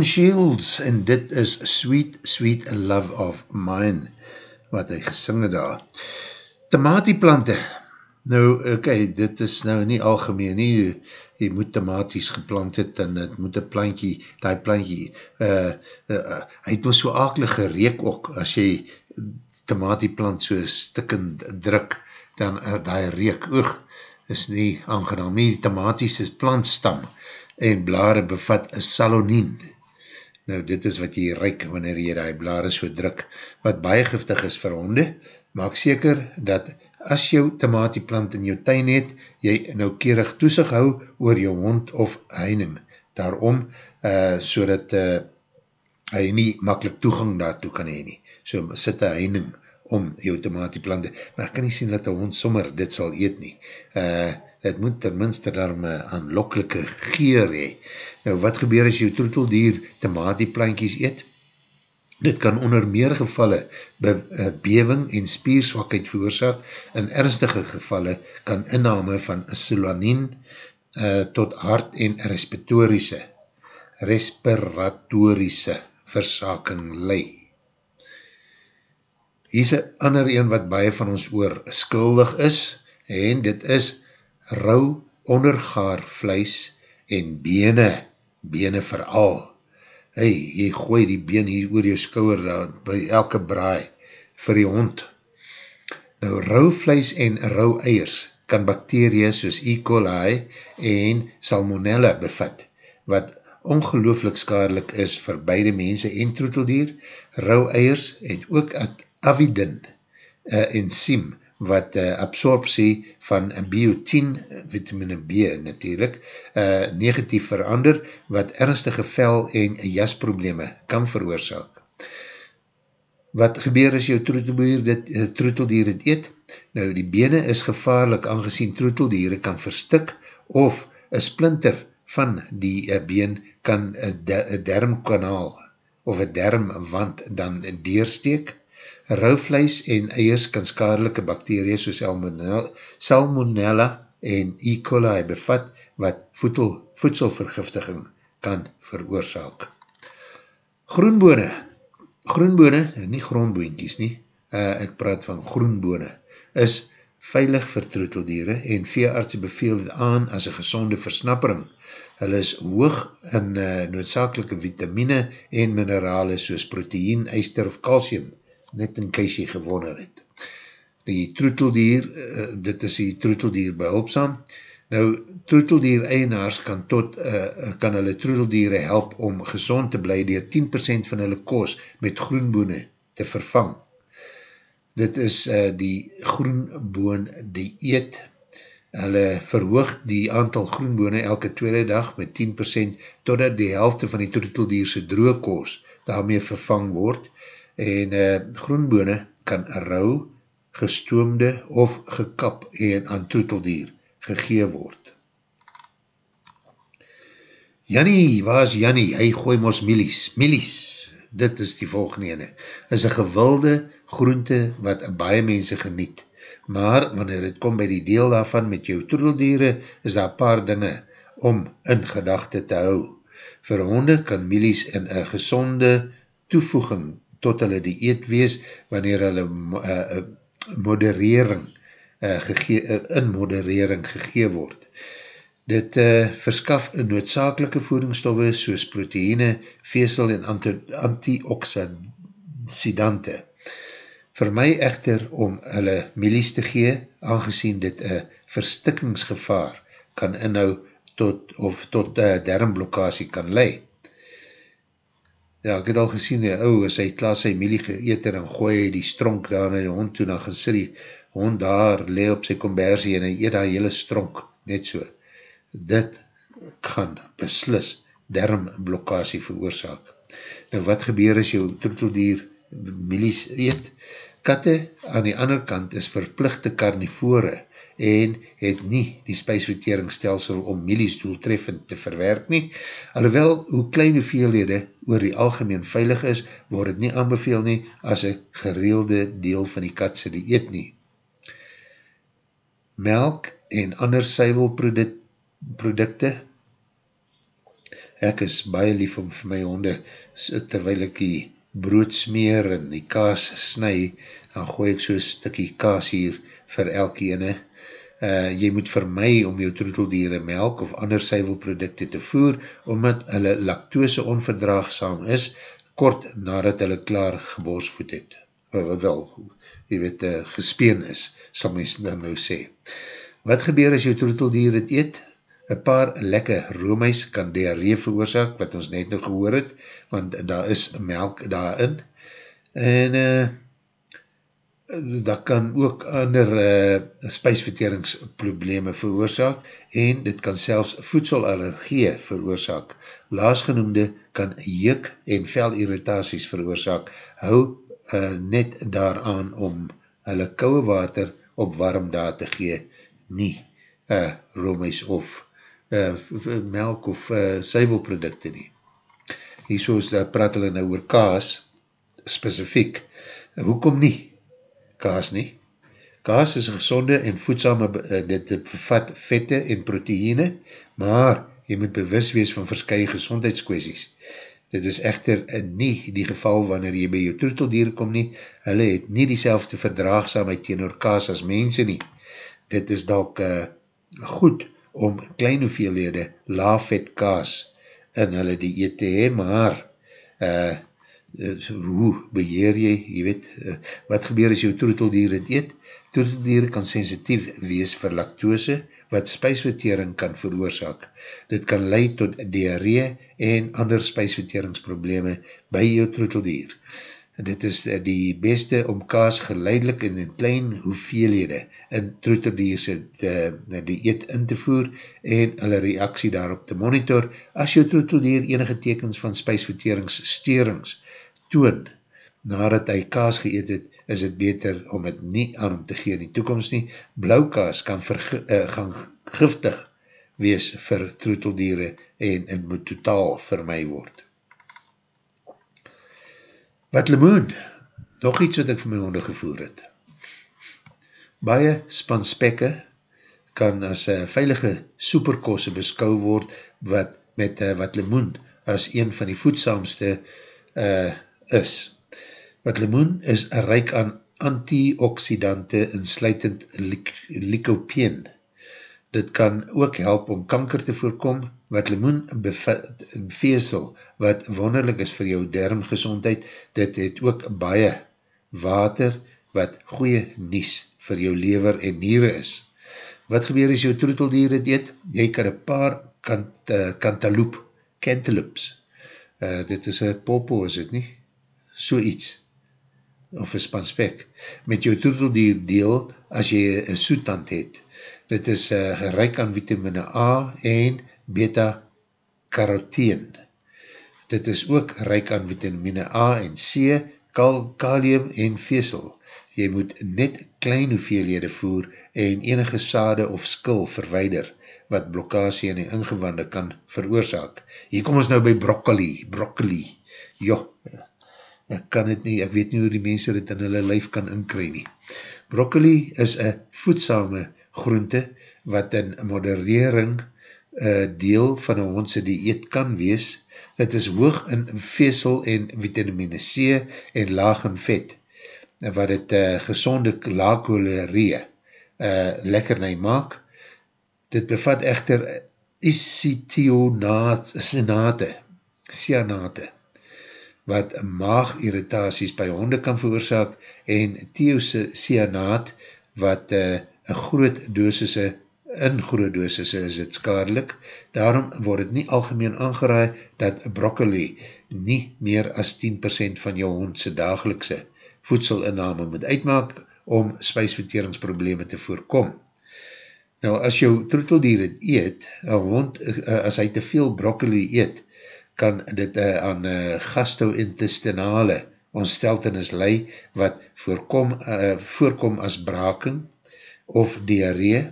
Lon Shields en dit is Sweet, Sweet Love of Mine wat hy gesing het daar. Tomatieplante, nou ok, dit is nou nie algemeen nie, jy, jy moet tomaties geplant het en het moet een plantje, die plantje, uh, uh, uh, hy het wel so akelige reek ook, as jy tomatieplant so stikkend druk, dan uh, die reek, oog, is nie aangenaam nie, die tomaties is plantstam, en blare bevat salonien. Nou, dit is wat jy reik wanneer jy die blare so druk, wat baie giftig is vir honde. Maak seker dat as jou tomatieplant in jou tuin het, jy noukeurig toesig hou oor jou hond of heining. Daarom, uh, so dat uh, hy nie makkelijk toegang daartoe kan heen nie. So sit een heining om jou tomatieplante, maar ek kan nie sien dat die hond sommer dit sal eet nie. Uh, het moet tenminste daarom aanlokkelike geer hee. Nou wat gebeur as jou troeteldier tomatieplankies eet? Dit kan onder meer gevalle be, uh, bewing en spierswakheid veroorzaak. In ernstige gevalle kan inname van solanine uh, tot hart en respiratorische respiratorische versaking lei. Hier is een ander een wat baie van ons oor skuldig is en dit is rou ondergaar vlees en bene, bene veral. Hey, jy gooi die been hier oor jou skouwer daar, by elke braai vir die hond. Nou, rou vlees en rou eiers kan bakterieën soos E. coli en salmonella bevat, wat ongelooflik skadelik is vir beide mense en troeteldier. Rou eiers het ook avidin, een enzym, wat uh, absorptie van biotin, vitamine B natuurlijk, uh, negatief verander, wat ernstige vel en jasprobleme kan veroorzaak. Wat gebeur as jou troeteldier dit, uh, troeteldier dit eet? Nou, die bene is gevaarlik, aangezien troeteldiere kan verstik, of een splinter van die uh, been kan een dermkanaal, of een dermwand dan deursteek, Rouvleis en eiers kan skadelike bakterie soos salmonella en E. coli bevat wat voedsel, voedselvergiftiging kan veroorzaak. Groenbone, groenbone, nie grondboentjies nie, uh, ek praat van groenbone, is veilig vir troeteldiere en veeartse beveel het aan as een gezonde versnappering. Hulle is hoog in uh, noodzakelike vitamine en minerale soos proteïen, eister of calcium net in case jy gewonner het. Die troeteldier, uh, dit is die troeteldier behulpzaam. Nou, troeteldier eienaars kan tot, uh, kan hulle troeteldiere help om gezond te bly dier 10% van hulle koos met groenboene te vervang. Dit is uh, die groenboon die eet. Hulle verhoog die aantal groenboene elke tweede dag met 10% totdat die helfte van die troeteldierse droogkoos daarmee vervang word en uh, groenbone kan rauw, gestoomde of gekap en aan troeteldier gegee word. Jannie, waar is Jannie? Hy gooi mos milies. Milies, dit is die volgende ene, is een gewilde groente wat baie mense geniet. Maar wanneer het kom by die deel daarvan met jou troeteldiere, is daar paar dinge om in gedachte te hou. Vir honde kan milies in een gezonde toevoeging tot hulle die eet wees, wanneer hulle uh, moderering uh, gegee, uh, in moderering gegee word. Dit uh, verskaf noodzakelike voedingsstoffe soos proteïne, vesel en antioxidante. Vir my echter om hulle milies te gee, aangezien dit een verstikkingsgevaar kan inhou tot, of tot uh, dermblokasie kan leid. Ja, ek het al gesien, die ou, as hy klaar sy mielie geëet en gooi hy die stronk daar na die hond toe, dan sy die hond daar, le op sy kombersie en hy eet daar hele stronk, net so. Dit gaan beslis dermblokasie veroorzaak. Nou wat gebeur as jou troeteldier mielies eet? Katte aan die ander kant is verplichte karnivore, en het nie die spijsverteringsstelsel om milies doeltreffend te verwerk nie. Alhoewel, hoe klein hoeveelhede oor die algemeen veilig is, word het nie aanbeveel nie as een gereelde deel van die katse die eet nie. Melk en ander syvelprodukte Ek is baie lief om vir my honde, terwijl ek die brood smeer en die kaas snu, dan gooi ek so stikkie kaas hier vir elke ene. Uh, jy moet vir my om jou troeteldiere melk of ander syvelprodukte te voer, omdat hulle lactose onverdraagsam is, kort nadat hulle klaar geborsvoed het. Uh, wel, jy weet, uh, gespeen is, sal mens dan nou sê. Wat gebeur as jou troeteldier het eet? Een paar lekke roomhuis kan diarree veroorzaak, wat ons net nog gehoor het, want daar is melk daarin. En uh, dat kan ook ander uh, spijsverteringsprobleme veroorzaak en dit kan selfs voedselallergie veroorzaak. Laasgenoemde kan juk en velirritaties veroorzaak. Hou uh, net daaraan om hulle kouwe water op warm daar te gee, nie uh, roomhuis of uh, melk of uh, syvelprodukte nie. Hier soos uh, praat hulle nou oor kaas, specifiek. Hoekom nie? Kaas nie. Kaas is gezonde en voedsame, eh, dit bevat vette en proteïne, maar jy moet bewus wees van verskye gezondheidskwesies. Dit is echter nie die geval wanneer jy by jou troeteldier kom nie, hulle het nie die selfde verdraagsamheid teenoor kaas as mense nie. Dit is dalk uh, goed om klein hoeveelhede laafvet kaas in hulle die eet te hee, maar uh, hoe beheer jy, jy weet, uh, wat gebeur as jou troeteldier het eet? Troeteldier kan sensitief wees vir lactose, wat spijsvertering kan veroorzaak. Dit kan leid tot diarree en ander spijsverteringsprobleme by jou troeteldier. Dit is die beste om kaas geleidelik in een klein hoeveelhede in troeteldierse die eet in te voer en hulle reaksie daarop te monitor. As jou troeteldier enige tekens van spijsverteringssterings toon, nadat hy kaas geëet het, is het beter om het nie aan hom te gee in die toekomst nie. Blauw kaas kan verge, uh, gaan giftig wees vir troeteldiere en het moet totaal my word. Wat limoen, nog iets wat ek vir my honde gevoer het. Baie spanspekke kan as uh, veilige superkosse beskou word wat met uh, wat limoen as een van die voedsaamste uh, is. Wat limoen is rijk aan antioxidante en sluitend lycopene. Dit kan ook help om kanker te voorkom. Wat limoen bevat veesel, wat wonderlik is vir jou dermgezondheid, dit het ook baie water, wat goeie nies vir jou lever en niere is. Wat gebeur as jou troeteldier het eet? Jy kan een paar kant, uh, kantaloop, cantaloops, uh, dit is een popo is het nie? So iets, of een spanspek, met jou toeteldier deel as jy een soetand het. Dit is uh, gereik aan vitamine A en beta-carotene. Dit is ook reik aan vitamine A en C, kal, kalium en vesel. Jy moet net klein hoeveelhede voer en enige sade of skil verweider wat blokkasie in die ingewande kan veroorzaak. Hier kom ons nou by broccoli, broccoli. Jo, ek kan het nie, ek weet nie hoe die mense dit in hulle lijf kan inkry nie. Broccoli is een voedsame groente wat in moderering uh, deel van een hondse dieet kan wees. Het is hoog in vesel en vitamine C en laag in vet, wat het uh, gezonde laakoleree uh, lekkernij maak. Dit bevat echter isithionate, cyanate, wat maagirritaties by honde kan veroorzaak en theocyanaat wat uh, een groot dosisse in groot dosisse is het skadelik. Daarom word het nie algemeen aangeraai dat broccoli nie meer as 10% van jou hondse dagelikse voedselinname moet uitmaak om spijsverteringsprobleme te voorkom. Nou, as jou troeteldier het eet, hond, uh, as hy te veel broccoli eet, kan dit uh, aan uh, gastro-intestinale ontsteltenis lei wat voorkom, uh, voorkom as braking of diarree.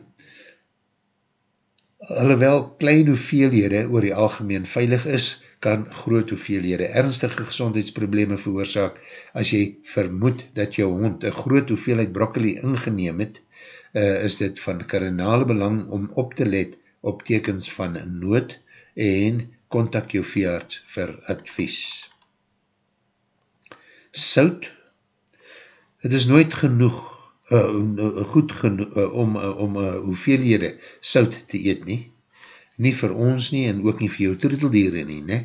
Alhoewel klein hoeveelhede oor die algemeen veilig is, kan groot hoeveelhede ernstige gezondheidsprobleme veroorzaak as jy vermoed dat jou hond een groot hoeveelheid broccoli ingeneem het, uh, is dit van kardinale belang om op te let op tekens van nood en contact jou veearts vir advies. Sout, het is nooit genoeg, uh, goed genoeg uh, om, uh, om uh, hoeveelhede sout te eet nie, nie vir ons nie en ook nie vir jou troeteldieren nie, ne?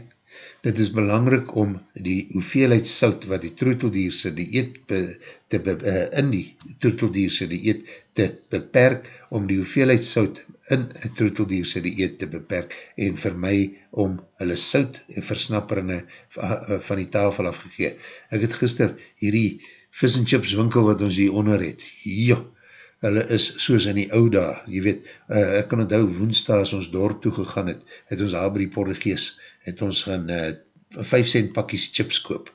Dit is belangrik om die hoeveelheid sout wat die troeteldierse die eet be, te be, uh, in die troeteldierse die eet te beperk, om die hoeveelheid sout in een troeteldierse die eet te beperk en vir my om hulle sout en versnapperinge van die tafel afgegee. Ek het gister hierdie fish and chips winkel wat ons hier onder het, joh, hulle is soos in die ouda, jy weet, uh, ek kan onthou woensdag as ons dorp toegegaan het, het ons daar by die Portugees het ons gaan uh, eh, 5 cent pakkies chips koop.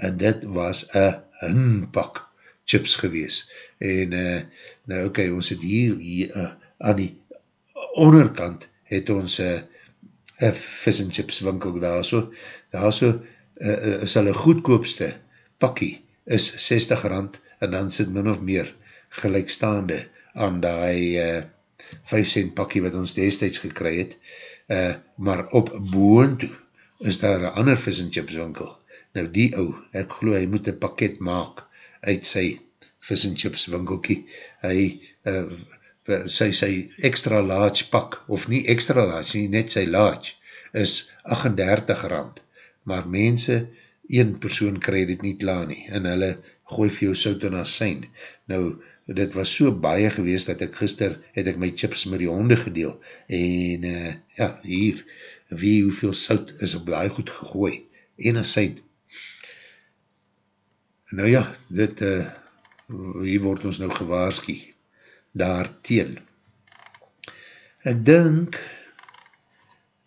En dit was een pak chips gewees. En uh, nou okay, ons het hier, hier uh, aan die onderkant het ons een uh, vis en chips winkel daar so, daar so uh, is hulle goedkoopste pakkie is 60 rand en dan sit min of meer gelijkstaande aan die uh, 5 cent pakkie wat ons destijds gekry het uh, maar op boon toe is daar een ander vis en chips winkel. Nou die ou, ek geloof hy moet een pakket maak uit sy vis en chips winkelkie. Hy, uh, sy, sy extra large pak, of nie extra large, nie net sy large, is 38 rand. Maar mense, een persoon krij dit nie klaar nie, en hulle gooi vir jou sout en asijn. Nou, dit was so baie geweest dat ek gister het ek my chips met die honde gedeel en uh, ja, hier wie hoeveel sout is op die goed gegooi en asijn nou ja, dit uh, hier word ons nou gewaarski daar teen ek dink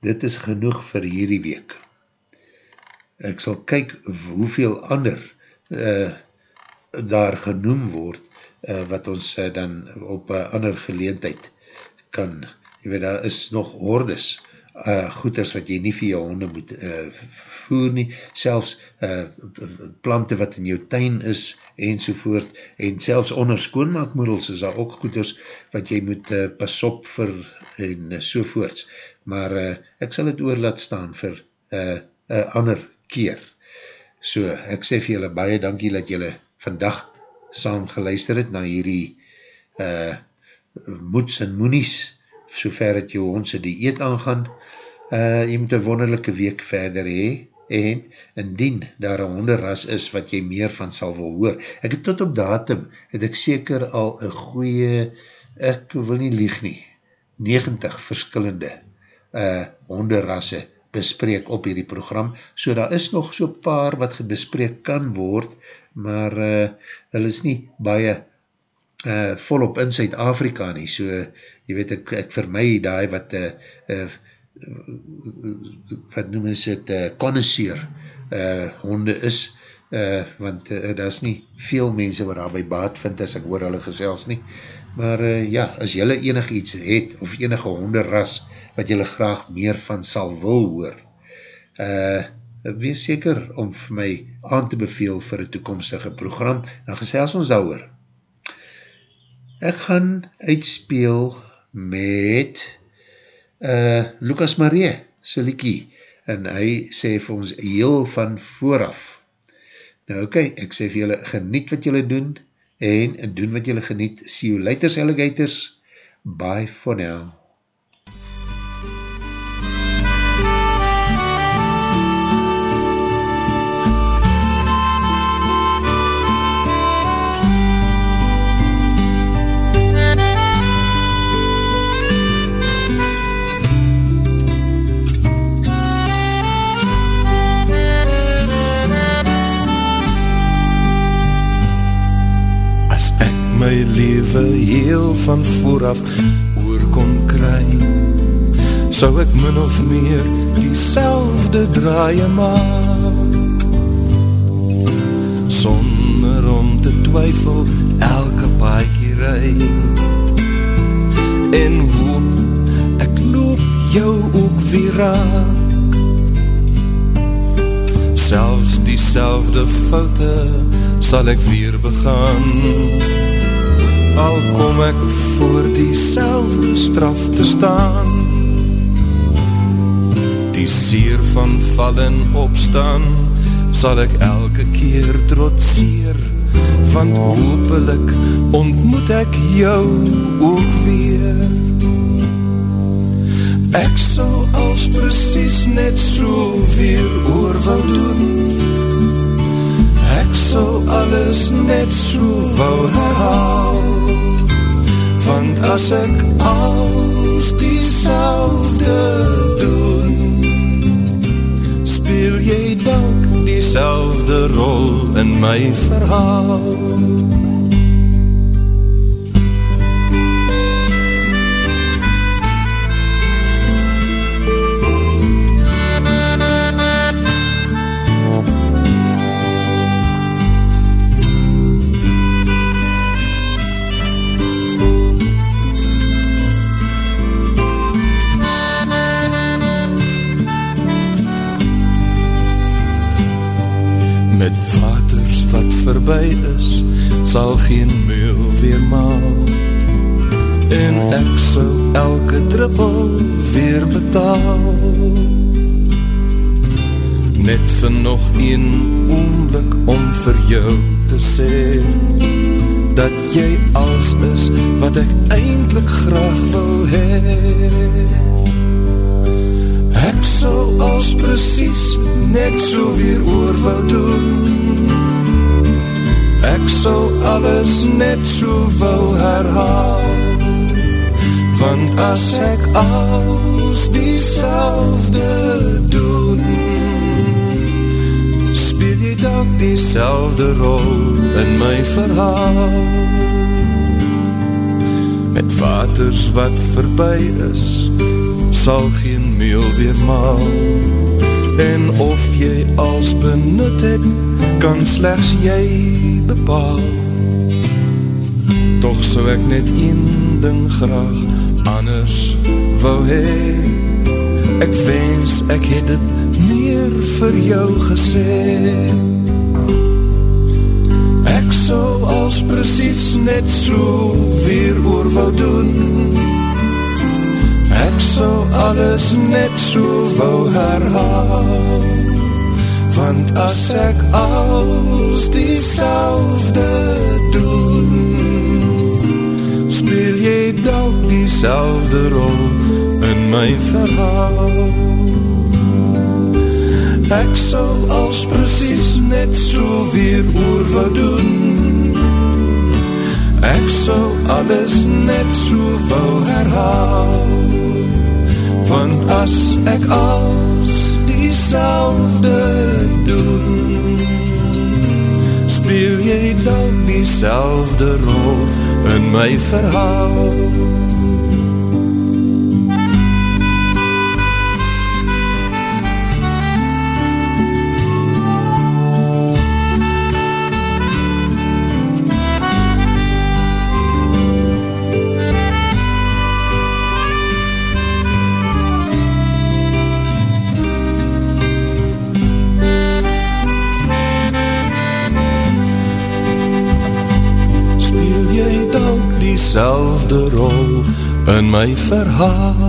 dit is genoeg vir hierdie week. Ek sal kyk hoeveel ander uh, daar genoem word uh, wat ons uh, dan op uh, ander geleentheid kan, jy weet, daar is nog hordes uh, goeders wat jy nie vir jou honde moet uh, voer nie, selfs uh, plante wat in jou tuin is, en sovoort, en selfs onder skoonmaakmoedels is daar ook goeders wat jy moet uh, pas op vir, en uh, sovoorts, maar uh, ek sal het oor laat staan vir uh, uh, ander keer. So, ek sê vir julle baie dankie dat julle vandag saam geluister het na hierdie uh, moeds en moenies, so ver het jou ons die eet aangaan, uh, jy moet een wonderlijke week verder hee, en indien daar een honderras is wat jy meer van sal wil hoor. Ek het tot op datum, het ek seker al een goeie, ek wil nie lieg nie, 90 verskillende uh, honderrasse bespreek op hierdie program, so daar is nog so paar wat bespreek kan word, maar uh, hulle is nie baie uh, volop in Suid-Afrika nie, so jy weet ek, ek vir my die wat uh, uh, wat noem is het uh, connoisseur uh, honde is, uh, want uh, daar is nie veel mense wat daarby baat vind as ek hoor hulle gesels nie, maar uh, ja, as jylle enig iets het, of enige honderras wat jylle graag meer van sal wil hoor, uh, wees seker om vir my aan te beveel vir een toekomstige program, dan gesels ons daar Ek gaan uitspeel met uh, Lucas Marie, Silikie, en hy sê vir ons heel van vooraf. Nou oké, okay, ek sê vir julle, geniet wat julle doen, en doen wat julle geniet. See you later, alligators. Bye for now. My leven heel van vooraf oor kon kry. Sou ek min of meer die selfde draaie maak? Sonder om te twyfel elke paaikie ry. En hoop ek loop jou ook weer raak. Selfs die selfde foute sal ek weer begaan al kom ek voor die selfde straf te staan. Die seer van val en opstaan, sal ek elke keer trotseer, want hopelik ontmoet ek jou ook weer. Ek sal als precies net so weer oor wou doen, ek sal alles net so wou herhaal, want as ek als die selfde doen, speel jy dank die rol in my verhaal. Sal geen meel weer maal. En ek sal elke druppel weer betaal. Net vir nog een oomblik om vir jou te sê, dat jy als is wat ek eindelijk graag wil hee. Ek sal als precies net so weer oor wou doen, Ek sal alles net so wou herhaal. Want as ek als die selfde doen Speel jy dan die selfde rol in my verhaal. Met waters wat verby is Sal geen meel weer maal. En of jy als benut het kan slechts jy bepaal. Toch so ek net een ding graag anders wou hee Ek wens ek het het meer vir jou gesê. Ek so als precies net so weer oor wou doen. Ek so alles net so wou herhaal Want as ek als die selfde doen Speel jy dan die selfde rol in my verhaal. Ek sal als precies net so weer oor wat doen. Ek sal alles net so wou herhaal. Want as ek als die doen Speel jy dan die selfde rol in my verhaal in my verhaal